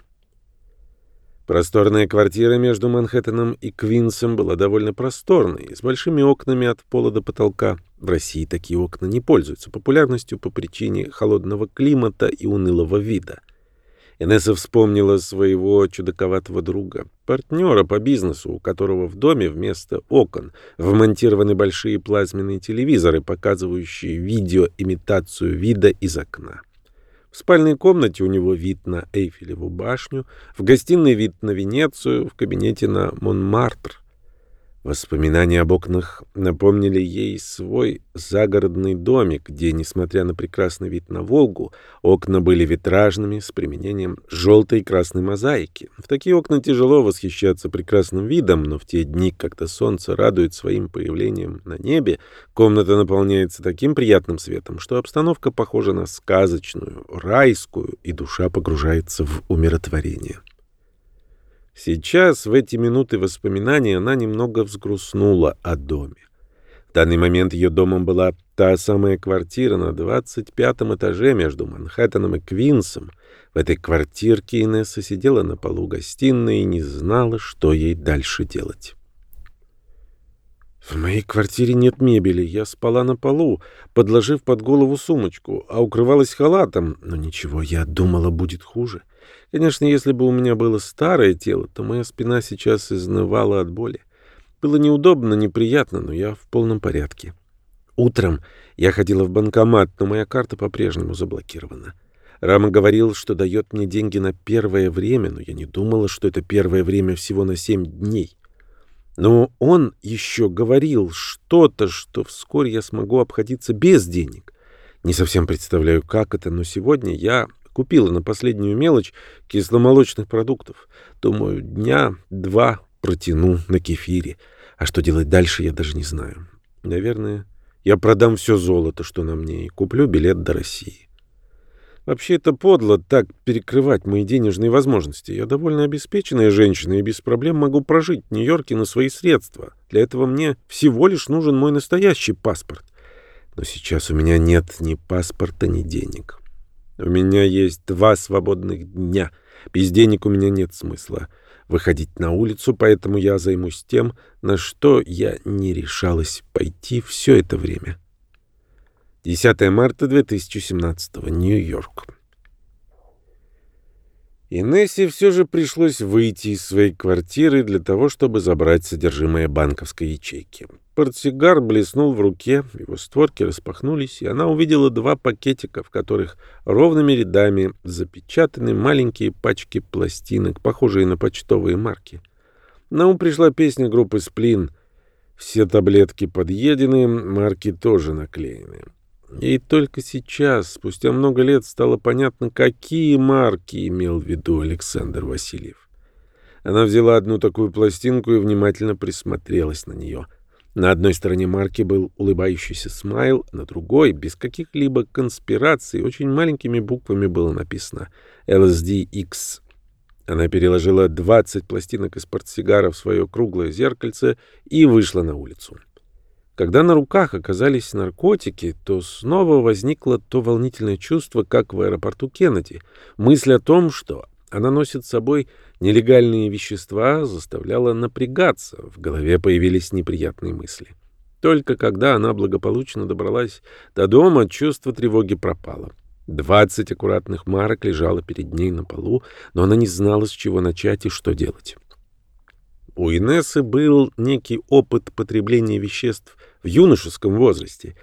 Просторная квартира между Манхэттеном и Квинсом была довольно просторной, с большими окнами от пола до потолка. В России такие окна не пользуются популярностью по причине холодного климата и унылого вида. Инесса вспомнила своего чудаковатого друга, партнера по бизнесу, у которого в доме вместо окон вмонтированы большие плазменные телевизоры, показывающие видеоимитацию вида из окна. В спальной комнате у него вид на Эйфелеву башню, в гостиной вид на Венецию, в кабинете на Монмартр. Воспоминания об окнах напомнили ей свой загородный домик, где, несмотря на прекрасный вид на Волгу, окна были витражными с применением желтой и красной мозаики. В такие окна тяжело восхищаться прекрасным видом, но в те дни, когда солнце радует своим появлением на небе, комната наполняется таким приятным светом, что обстановка похожа на сказочную, райскую, и душа погружается в умиротворение. Сейчас, в эти минуты воспоминаний, она немного взгрустнула о доме. данный момент ее домом была та самая квартира на 25 этаже между Манхэттеном и Квинсом. В этой квартирке Инесса сидела на полу гостиной и не знала, что ей дальше делать. В моей квартире нет мебели. Я спала на полу, подложив под голову сумочку, а укрывалась халатом. Но ничего, я думала, будет хуже. Конечно, если бы у меня было старое тело, то моя спина сейчас изнывала от боли. Было неудобно, неприятно, но я в полном порядке. Утром я ходила в банкомат, но моя карта по-прежнему заблокирована. Рама говорил, что дает мне деньги на первое время, но я не думала, что это первое время всего на семь дней. Но он еще говорил что-то, что вскоре я смогу обходиться без денег. Не совсем представляю, как это, но сегодня я купила на последнюю мелочь кисломолочных продуктов. Думаю, дня два протяну на кефире. А что делать дальше, я даже не знаю. Наверное, я продам все золото, что на мне, и куплю билет до России. Вообще это подло так перекрывать мои денежные возможности. Я довольно обеспеченная женщина и без проблем могу прожить в Нью-Йорке на свои средства. Для этого мне всего лишь нужен мой настоящий паспорт. Но сейчас у меня нет ни паспорта, ни денег. У меня есть два свободных дня. Без денег у меня нет смысла выходить на улицу, поэтому я займусь тем, на что я не решалась пойти все это время. 10 марта 2017. Нью-Йорк. Инессе все же пришлось выйти из своей квартиры для того, чтобы забрать содержимое банковской ячейки. Портсигар блеснул в руке, его створки распахнулись, и она увидела два пакетика, в которых ровными рядами запечатаны маленькие пачки пластинок, похожие на почтовые марки. На ум пришла песня группы «Сплин». Все таблетки подъедены, марки тоже наклеены. И только сейчас, спустя много лет, стало понятно, какие марки имел в виду Александр Васильев. Она взяла одну такую пластинку и внимательно присмотрелась на нее. На одной стороне марки был улыбающийся смайл, на другой, без каких-либо конспираций, очень маленькими буквами было написано LSD-X. Она переложила 20 пластинок из портсигара в свое круглое зеркальце и вышла на улицу. Когда на руках оказались наркотики, то снова возникло то волнительное чувство, как в аэропорту Кеннеди. Мысль о том, что она носит с собой нелегальные вещества, заставляла напрягаться. В голове появились неприятные мысли. Только когда она благополучно добралась до дома, чувство тревоги пропало. Двадцать аккуратных марок лежало перед ней на полу, но она не знала, с чего начать и что делать. У Инессы был некий опыт потребления веществ в юношеском возрасте,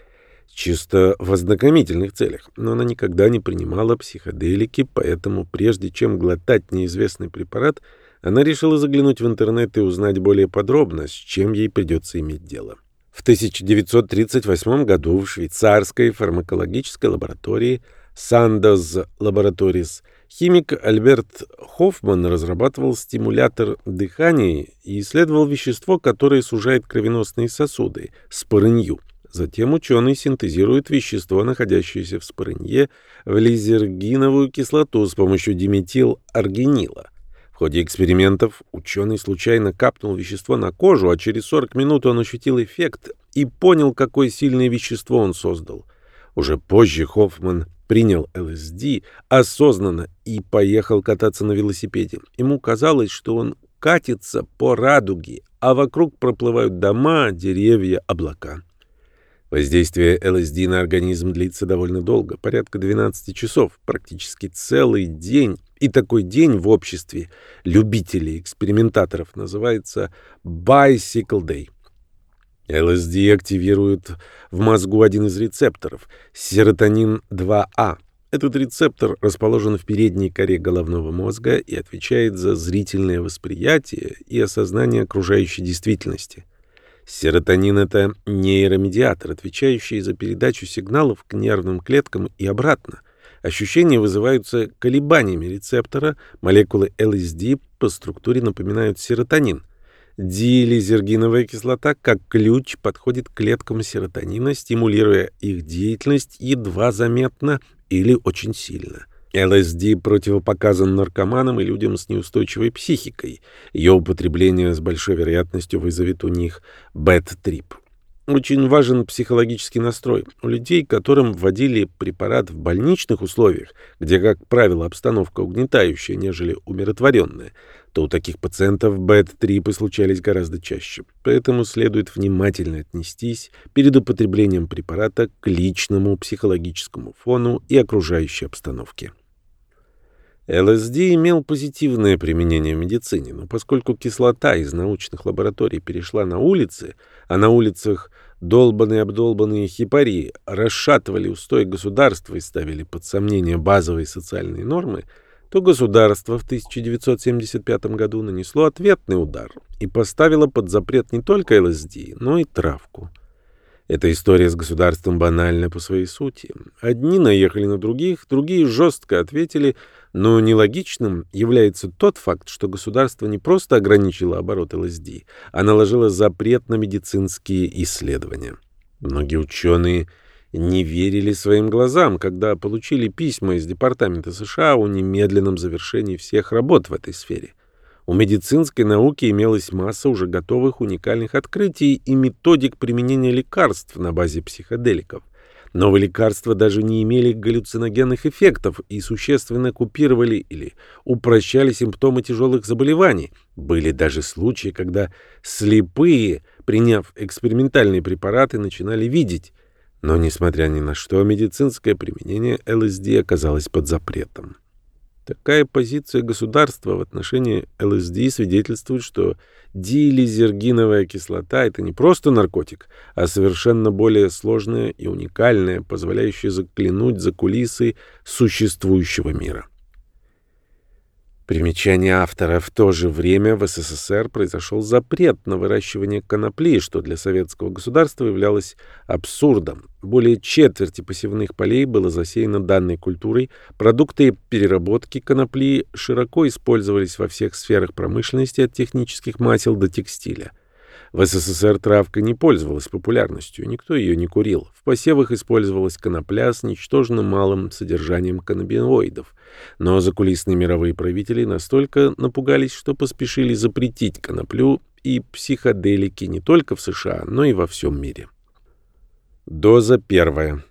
чисто в ознакомительных целях, но она никогда не принимала психоделики, поэтому прежде чем глотать неизвестный препарат, она решила заглянуть в интернет и узнать более подробно, с чем ей придется иметь дело. В 1938 году в швейцарской фармакологической лаборатории Sandoz Laboratories Химик Альберт Хоффман разрабатывал стимулятор дыхания и исследовал вещество, которое сужает кровеносные сосуды – спорынью. Затем ученый синтезирует вещество, находящееся в спорынье, в лизергиновую кислоту с помощью диметил-аргинила. В ходе экспериментов ученый случайно капнул вещество на кожу, а через 40 минут он ощутил эффект и понял, какое сильное вещество он создал. Уже позже Хоффман принял ЛСД осознанно и поехал кататься на велосипеде. Ему казалось, что он катится по радуге, а вокруг проплывают дома, деревья, облака. Воздействие ЛСД на организм длится довольно долго, порядка 12 часов, практически целый день. И такой день в обществе любителей экспериментаторов называется Bicycle Day. ЛСД активирует в мозгу один из рецепторов – серотонин-2А. Этот рецептор расположен в передней коре головного мозга и отвечает за зрительное восприятие и осознание окружающей действительности. Серотонин – это нейромедиатор, отвечающий за передачу сигналов к нервным клеткам и обратно. Ощущения вызываются колебаниями рецептора, молекулы ЛСД по структуре напоминают серотонин – Дилизергиновая кислота как ключ подходит к клеткам серотонина, стимулируя их деятельность едва заметно или очень сильно. ЛСД противопоказан наркоманам и людям с неустойчивой психикой. Ее употребление с большой вероятностью вызовет у них бэт-трип. очень важен психологический настрой. У людей, которым вводили препарат в больничных условиях, где, как правило, обстановка угнетающая, нежели умиротворенная, то у таких пациентов бэт-трипы случались гораздо чаще. Поэтому следует внимательно отнестись перед употреблением препарата к личному психологическому фону и окружающей обстановке. ЛСД имел позитивное применение в медицине, но поскольку кислота из научных лабораторий перешла на улицы, а на улицах долбанные-обдолбанные хипари расшатывали устой государства и ставили под сомнение базовые социальные нормы, то государство в 1975 году нанесло ответный удар и поставило под запрет не только ЛСД, но и травку. Эта история с государством банальна по своей сути. Одни наехали на других, другие жестко ответили, но нелогичным является тот факт, что государство не просто ограничило оборот ЛСД, а наложило запрет на медицинские исследования. Многие ученые не верили своим глазам, когда получили письма из Департамента США о немедленном завершении всех работ в этой сфере. У медицинской науки имелась масса уже готовых уникальных открытий и методик применения лекарств на базе психоделиков. Новые лекарства даже не имели галлюциногенных эффектов и существенно купировали или упрощали симптомы тяжелых заболеваний. Были даже случаи, когда слепые, приняв экспериментальные препараты, начинали видеть. Но, несмотря ни на что, медицинское применение ЛСД оказалось под запретом. Такая позиция государства в отношении ЛСД свидетельствует, что дилизергиновая кислота – это не просто наркотик, а совершенно более сложная и уникальная, позволяющая заглянуть за кулисы существующего мира. Примечание автора. В то же время в СССР произошел запрет на выращивание конопли, что для советского государства являлось абсурдом. Более четверти посевных полей было засеяно данной культурой. Продукты переработки конопли широко использовались во всех сферах промышленности от технических масел до текстиля. В СССР травка не пользовалась популярностью, никто ее не курил. В посевах использовалась конопля с ничтожно малым содержанием каннабиноидов. Но закулисные мировые правители настолько напугались, что поспешили запретить коноплю и психоделики не только в США, но и во всем мире. Доза первая.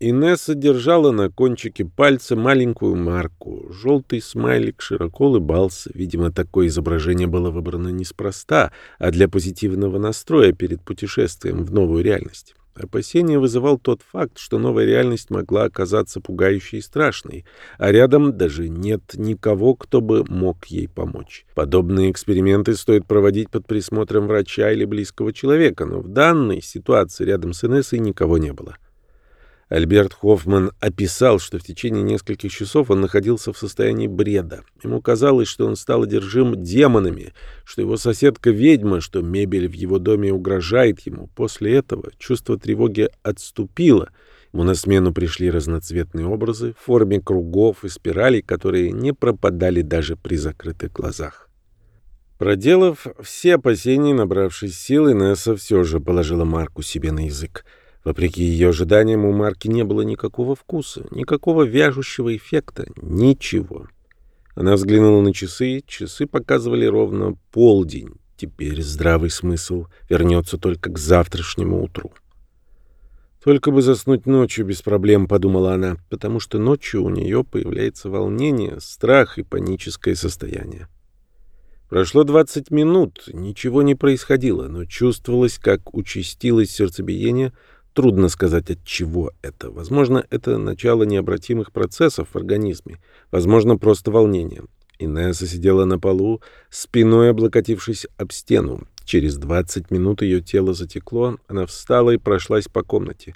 Инесса держала на кончике пальца маленькую марку. Желтый смайлик широко улыбался. Видимо, такое изображение было выбрано неспроста, а для позитивного настроя перед путешествием в новую реальность. Опасение вызывал тот факт, что новая реальность могла оказаться пугающей и страшной, а рядом даже нет никого, кто бы мог ей помочь. Подобные эксперименты стоит проводить под присмотром врача или близкого человека, но в данной ситуации рядом с Инессой никого не было. Альберт Хоффман описал, что в течение нескольких часов он находился в состоянии бреда. Ему казалось, что он стал одержим демонами, что его соседка ведьма, что мебель в его доме угрожает ему. После этого чувство тревоги отступило. Ему на смену пришли разноцветные образы в форме кругов и спиралей, которые не пропадали даже при закрытых глазах. Проделав все опасения, набравшись сил, Инесса все же положила марку себе на язык. Вопреки ее ожиданиям, у Марки не было никакого вкуса, никакого вяжущего эффекта, ничего. Она взглянула на часы, часы показывали ровно полдень. Теперь здравый смысл вернется только к завтрашнему утру. «Только бы заснуть ночью без проблем», — подумала она, потому что ночью у нее появляется волнение, страх и паническое состояние. Прошло 20 минут, ничего не происходило, но чувствовалось, как участилось сердцебиение, Трудно сказать, от чего это. Возможно, это начало необратимых процессов в организме. Возможно, просто волнение. Инесса сидела на полу, спиной облокотившись об стену. Через 20 минут ее тело затекло, она встала и прошлась по комнате.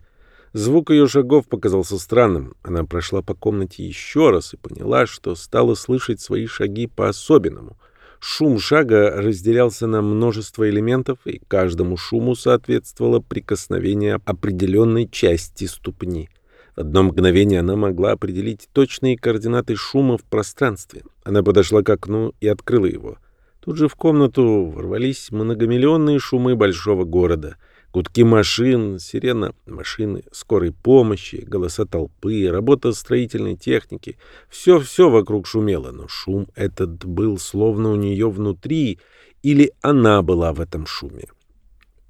Звук ее шагов показался странным. Она прошла по комнате еще раз и поняла, что стала слышать свои шаги по-особенному — Шум шага разделялся на множество элементов, и каждому шуму соответствовало прикосновение определенной части ступни. В одно мгновение она могла определить точные координаты шума в пространстве. Она подошла к окну и открыла его. Тут же в комнату ворвались многомиллионные шумы большого города — Гудки машин, сирена машины, скорой помощи, голоса толпы, работа строительной техники. Все-все вокруг шумело, но шум этот был словно у нее внутри, или она была в этом шуме.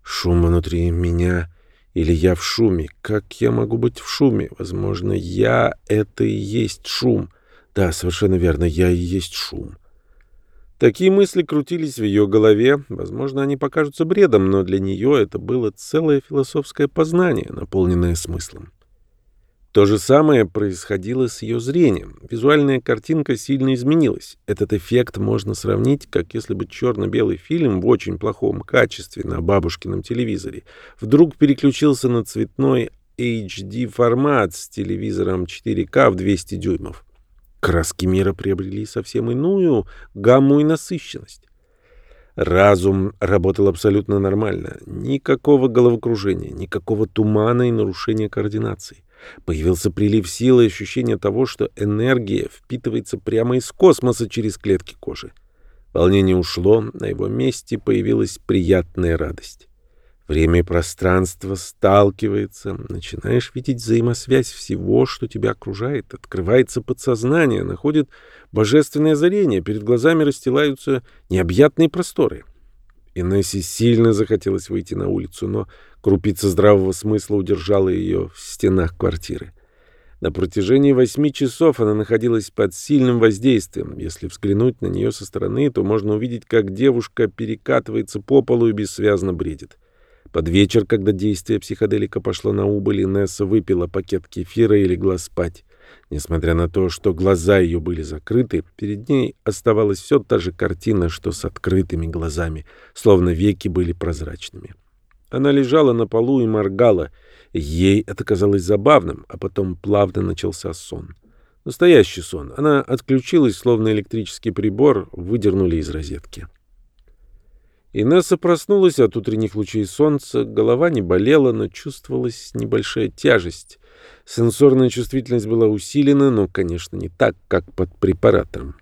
Шум внутри меня или я в шуме? Как я могу быть в шуме? Возможно, я — это и есть шум. Да, совершенно верно, я и есть шум. Такие мысли крутились в ее голове. Возможно, они покажутся бредом, но для нее это было целое философское познание, наполненное смыслом. То же самое происходило с ее зрением. Визуальная картинка сильно изменилась. Этот эффект можно сравнить, как если бы черно-белый фильм в очень плохом качестве на бабушкином телевизоре вдруг переключился на цветной HD-формат с телевизором 4К в 200 дюймов. Краски мира приобрели совсем иную гамму и насыщенность. Разум работал абсолютно нормально. Никакого головокружения, никакого тумана и нарушения координации. Появился прилив силы и ощущение того, что энергия впитывается прямо из космоса через клетки кожи. Волнение ушло, на его месте появилась приятная радость. Время и пространство сталкивается, начинаешь видеть взаимосвязь всего, что тебя окружает, открывается подсознание, находит божественное озарение, перед глазами расстилаются необъятные просторы. Инессе сильно захотелось выйти на улицу, но крупица здравого смысла удержала ее в стенах квартиры. На протяжении восьми часов она находилась под сильным воздействием. Если взглянуть на нее со стороны, то можно увидеть, как девушка перекатывается по полу и бессвязно бредит. Под вечер, когда действие психоделика пошло на убыль, Инесса выпила пакет кефира и легла спать. Несмотря на то, что глаза ее были закрыты, перед ней оставалась все та же картина, что с открытыми глазами, словно веки были прозрачными. Она лежала на полу и моргала. Ей это казалось забавным, а потом плавно начался сон. Настоящий сон. Она отключилась, словно электрический прибор выдернули из розетки. Инесса проснулась от утренних лучей солнца, голова не болела, но чувствовалась небольшая тяжесть. Сенсорная чувствительность была усилена, но, конечно, не так, как под препаратом.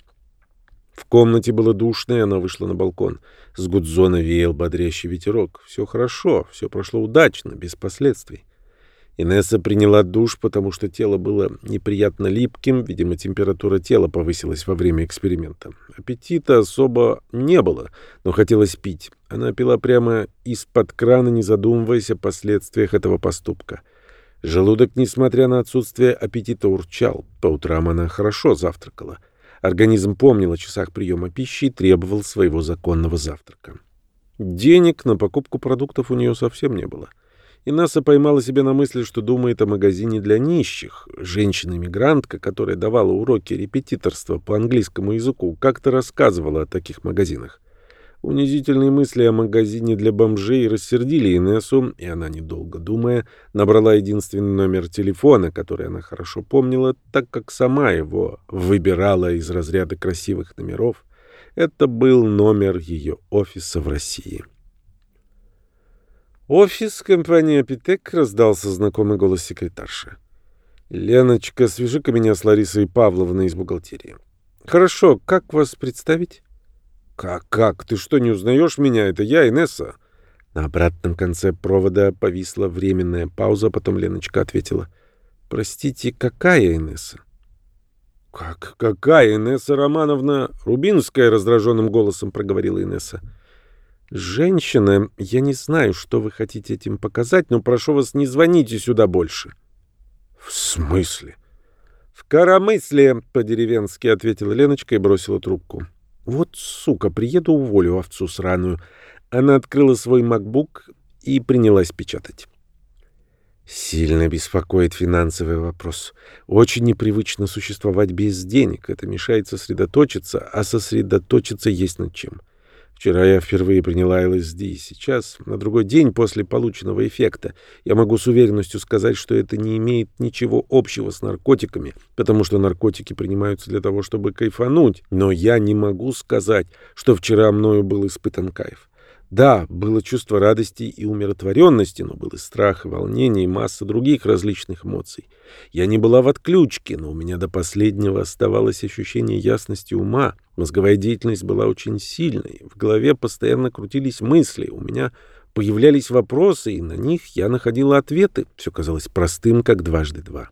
В комнате было душно, и она вышла на балкон. С гудзона веял бодрящий ветерок. Все хорошо, все прошло удачно, без последствий. Инесса приняла душ, потому что тело было неприятно липким, видимо, температура тела повысилась во время эксперимента. Аппетита особо не было, но хотелось пить. Она пила прямо из-под крана, не задумываясь о последствиях этого поступка. Желудок, несмотря на отсутствие аппетита, урчал. По утрам она хорошо завтракала. Организм помнил о часах приема пищи и требовал своего законного завтрака. Денег на покупку продуктов у нее совсем не было. Инесса поймала себя на мысли, что думает о магазине для нищих. Женщина-мигрантка, которая давала уроки репетиторства по английскому языку, как-то рассказывала о таких магазинах. Унизительные мысли о магазине для бомжей рассердили Инессу, и она, недолго думая, набрала единственный номер телефона, который она хорошо помнила, так как сама его выбирала из разряда красивых номеров. Это был номер ее офиса в России. Офис компании «Апитек» раздался знакомый голос секретарши. «Леночка, свяжи-ка меня с Ларисой Павловной из бухгалтерии». «Хорошо, как вас представить?» «Как, как? Ты что, не узнаешь меня? Это я, Инесса». На обратном конце провода повисла временная пауза, потом Леночка ответила. «Простите, какая Инесса?» «Как какая Инесса Романовна?» Рубинская раздраженным голосом проговорила Инесса. «Женщина, я не знаю, что вы хотите этим показать, но прошу вас, не звоните сюда больше». «В смысле?» «В коромысле», — по-деревенски ответила Леночка и бросила трубку. «Вот сука, приеду, уволю овцу сраную». Она открыла свой макбук и принялась печатать. Сильно беспокоит финансовый вопрос. Очень непривычно существовать без денег. Это мешает сосредоточиться, а сосредоточиться есть над чем. Вчера я впервые приняла ЛСД. Сейчас, на другой день после полученного эффекта, я могу с уверенностью сказать, что это не имеет ничего общего с наркотиками, потому что наркотики принимаются для того, чтобы кайфануть. Но я не могу сказать, что вчера мною был испытан кайф. Да, было чувство радости и умиротворенности, но был и страх, и волнение, и масса других различных эмоций. Я не была в отключке, но у меня до последнего оставалось ощущение ясности ума. Мозговая деятельность была очень сильной. В голове постоянно крутились мысли. У меня появлялись вопросы, и на них я находила ответы. Все казалось простым, как дважды два.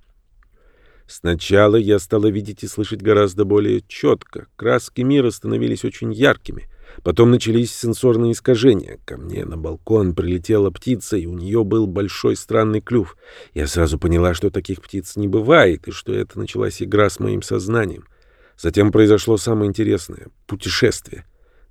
Сначала я стала видеть и слышать гораздо более четко. Краски мира становились очень яркими — Потом начались сенсорные искажения. Ко мне на балкон прилетела птица, и у нее был большой странный клюв. Я сразу поняла, что таких птиц не бывает, и что это началась игра с моим сознанием. Затем произошло самое интересное — путешествие.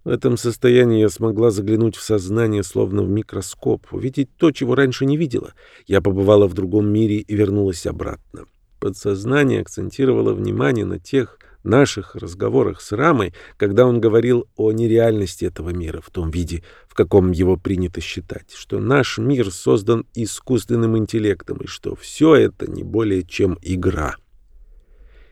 В этом состоянии я смогла заглянуть в сознание, словно в микроскоп, увидеть то, чего раньше не видела. Я побывала в другом мире и вернулась обратно. Подсознание акцентировало внимание на тех наших разговорах с Рамой, когда он говорил о нереальности этого мира в том виде, в каком его принято считать, что наш мир создан искусственным интеллектом и что все это не более чем игра.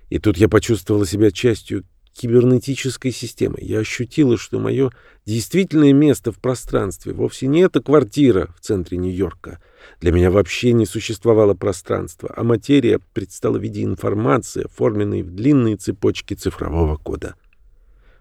И тут я почувствовала себя частью кибернетической системы. Я ощутила, что мое действительное место в пространстве вовсе не эта квартира в центре Нью-Йорка. Для меня вообще не существовало пространства, а материя предстала в виде информации, оформленной в длинные цепочки цифрового кода.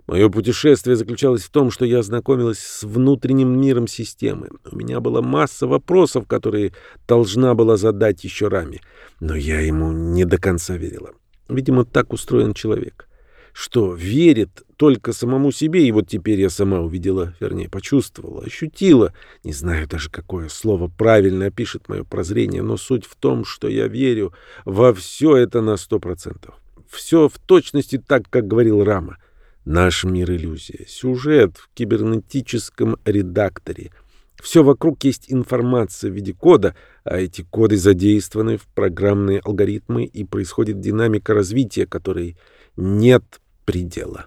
Мое путешествие заключалось в том, что я ознакомилась с внутренним миром системы. У меня была масса вопросов, которые должна была задать еще Раме, но я ему не до конца верила. Видимо, так устроен человек что верит только самому себе, и вот теперь я сама увидела, вернее, почувствовала, ощутила, не знаю даже, какое слово правильно опишет мое прозрение, но суть в том, что я верю во все это на сто процентов. Все в точности так, как говорил Рама. Наш мир — иллюзия, сюжет в кибернетическом редакторе. Все вокруг есть информация в виде кода, а эти коды задействованы в программные алгоритмы, и происходит динамика развития, которой нет предела.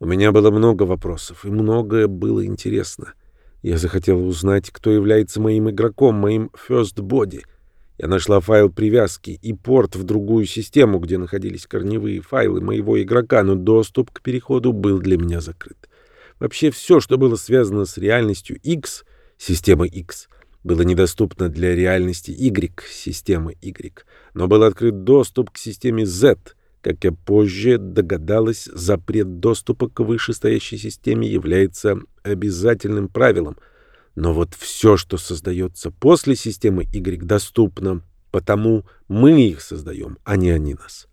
У меня было много вопросов, и многое было интересно. Я захотел узнать, кто является моим игроком, моим First Body. Я нашла файл привязки и порт в другую систему, где находились корневые файлы моего игрока, но доступ к переходу был для меня закрыт. Вообще все, что было связано с реальностью X, системы X, было недоступно для реальности Y, системы Y, но был открыт доступ к системе Z — как я позже догадалась, запрет доступа к вышестоящей системе является обязательным правилом. Но вот все, что создается после системы Y, доступно, потому мы их создаем, а не они нас.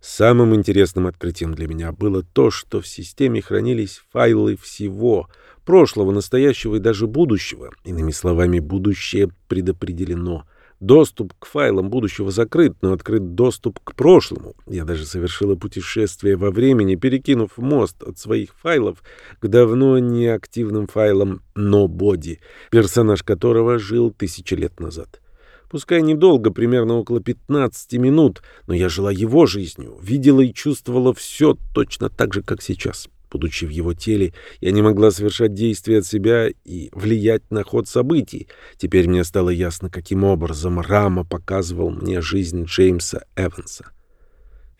Самым интересным открытием для меня было то, что в системе хранились файлы всего — прошлого, настоящего и даже будущего. Иными словами, будущее предопределено — Доступ к файлам будущего закрыт, но открыт доступ к прошлому. Я даже совершила путешествие во времени, перекинув мост от своих файлов к давно неактивным файлам NoBody, персонаж которого жил тысячи лет назад. Пускай недолго, примерно около 15 минут, но я жила его жизнью, видела и чувствовала все точно так же, как сейчас. Будучи в его теле, я не могла совершать действия от себя и влиять на ход событий. Теперь мне стало ясно, каким образом Рама показывал мне жизнь Джеймса Эванса.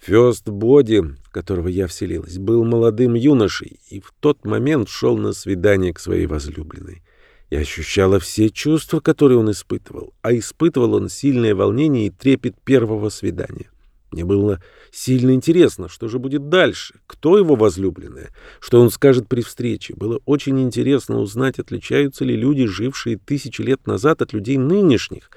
Фёст Боди, в которого я вселилась, был молодым юношей и в тот момент шел на свидание к своей возлюбленной. Я ощущала все чувства, которые он испытывал, а испытывал он сильное волнение и трепет первого свидания. Мне было сильно интересно, что же будет дальше, кто его возлюбленная, что он скажет при встрече. Было очень интересно узнать, отличаются ли люди, жившие тысячи лет назад, от людей нынешних.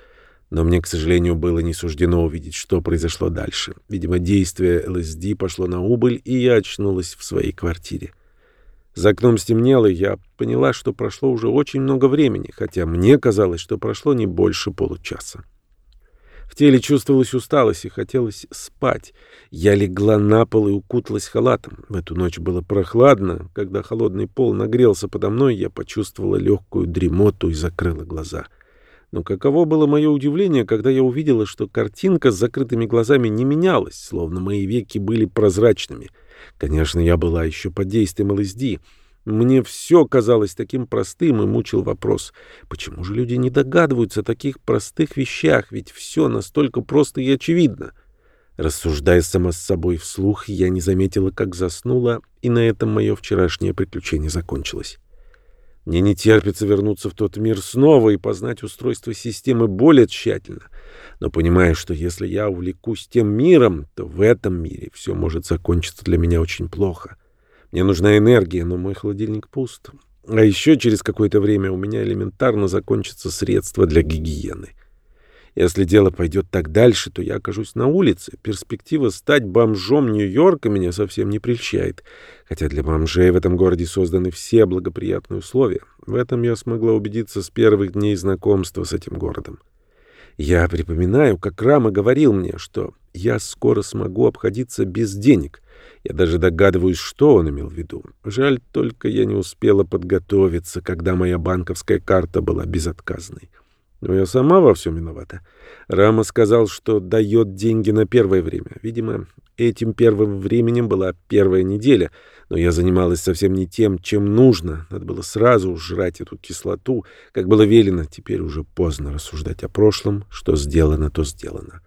Но мне, к сожалению, было не суждено увидеть, что произошло дальше. Видимо, действие ЛСД пошло на убыль, и я очнулась в своей квартире. За окном стемнело, и я поняла, что прошло уже очень много времени, хотя мне казалось, что прошло не больше получаса. В теле чувствовалась усталость и хотелось спать. Я легла на пол и укуталась халатом. В эту ночь было прохладно. Когда холодный пол нагрелся подо мной, я почувствовала легкую дремоту и закрыла глаза. Но каково было мое удивление, когда я увидела, что картинка с закрытыми глазами не менялась, словно мои веки были прозрачными. Конечно, я была еще под действием ЛСД. Мне все казалось таким простым и мучил вопрос, почему же люди не догадываются о таких простых вещах, ведь все настолько просто и очевидно. Рассуждая сама с собой вслух, я не заметила, как заснула, и на этом мое вчерашнее приключение закончилось. Мне не терпится вернуться в тот мир снова и познать устройство системы более тщательно. Но понимаю, что если я увлекусь тем миром, то в этом мире все может закончиться для меня очень плохо. Мне нужна энергия, но мой холодильник пуст. А еще через какое-то время у меня элементарно закончатся средства для гигиены. Если дело пойдет так дальше, то я окажусь на улице. Перспектива стать бомжом Нью-Йорка меня совсем не прельщает. Хотя для бомжей в этом городе созданы все благоприятные условия. В этом я смогла убедиться с первых дней знакомства с этим городом. Я припоминаю, как Рама говорил мне, что я скоро смогу обходиться без денег. Я даже догадываюсь, что он имел в виду. Жаль, только я не успела подготовиться, когда моя банковская карта была безотказной. Но я сама во всем виновата. Рама сказал, что дает деньги на первое время. Видимо, этим первым временем была первая неделя. Но я занималась совсем не тем, чем нужно. Надо было сразу жрать эту кислоту, как было велено. Теперь уже поздно рассуждать о прошлом. Что сделано, то сделано.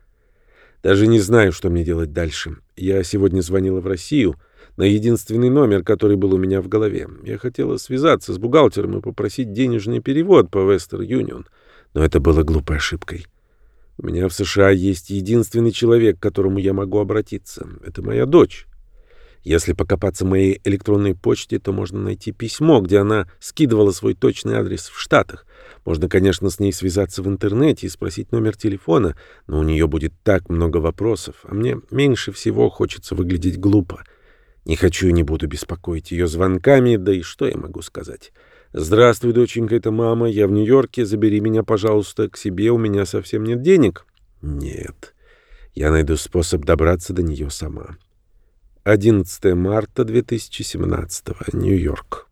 Даже не знаю, что мне делать дальше. Я сегодня звонила в Россию на единственный номер, который был у меня в голове. Я хотела связаться с бухгалтером и попросить денежный перевод по Western Union, но это было глупой ошибкой. У меня в США есть единственный человек, к которому я могу обратиться. Это моя дочь. Если покопаться в моей электронной почте, то можно найти письмо, где она скидывала свой точный адрес в Штатах. Можно, конечно, с ней связаться в интернете и спросить номер телефона, но у нее будет так много вопросов, а мне меньше всего хочется выглядеть глупо. Не хочу и не буду беспокоить ее звонками, да и что я могу сказать? «Здравствуй, доченька, это мама, я в Нью-Йорке, забери меня, пожалуйста, к себе, у меня совсем нет денег». «Нет, я найду способ добраться до нее сама». 11 марта 2017. Нью-Йорк.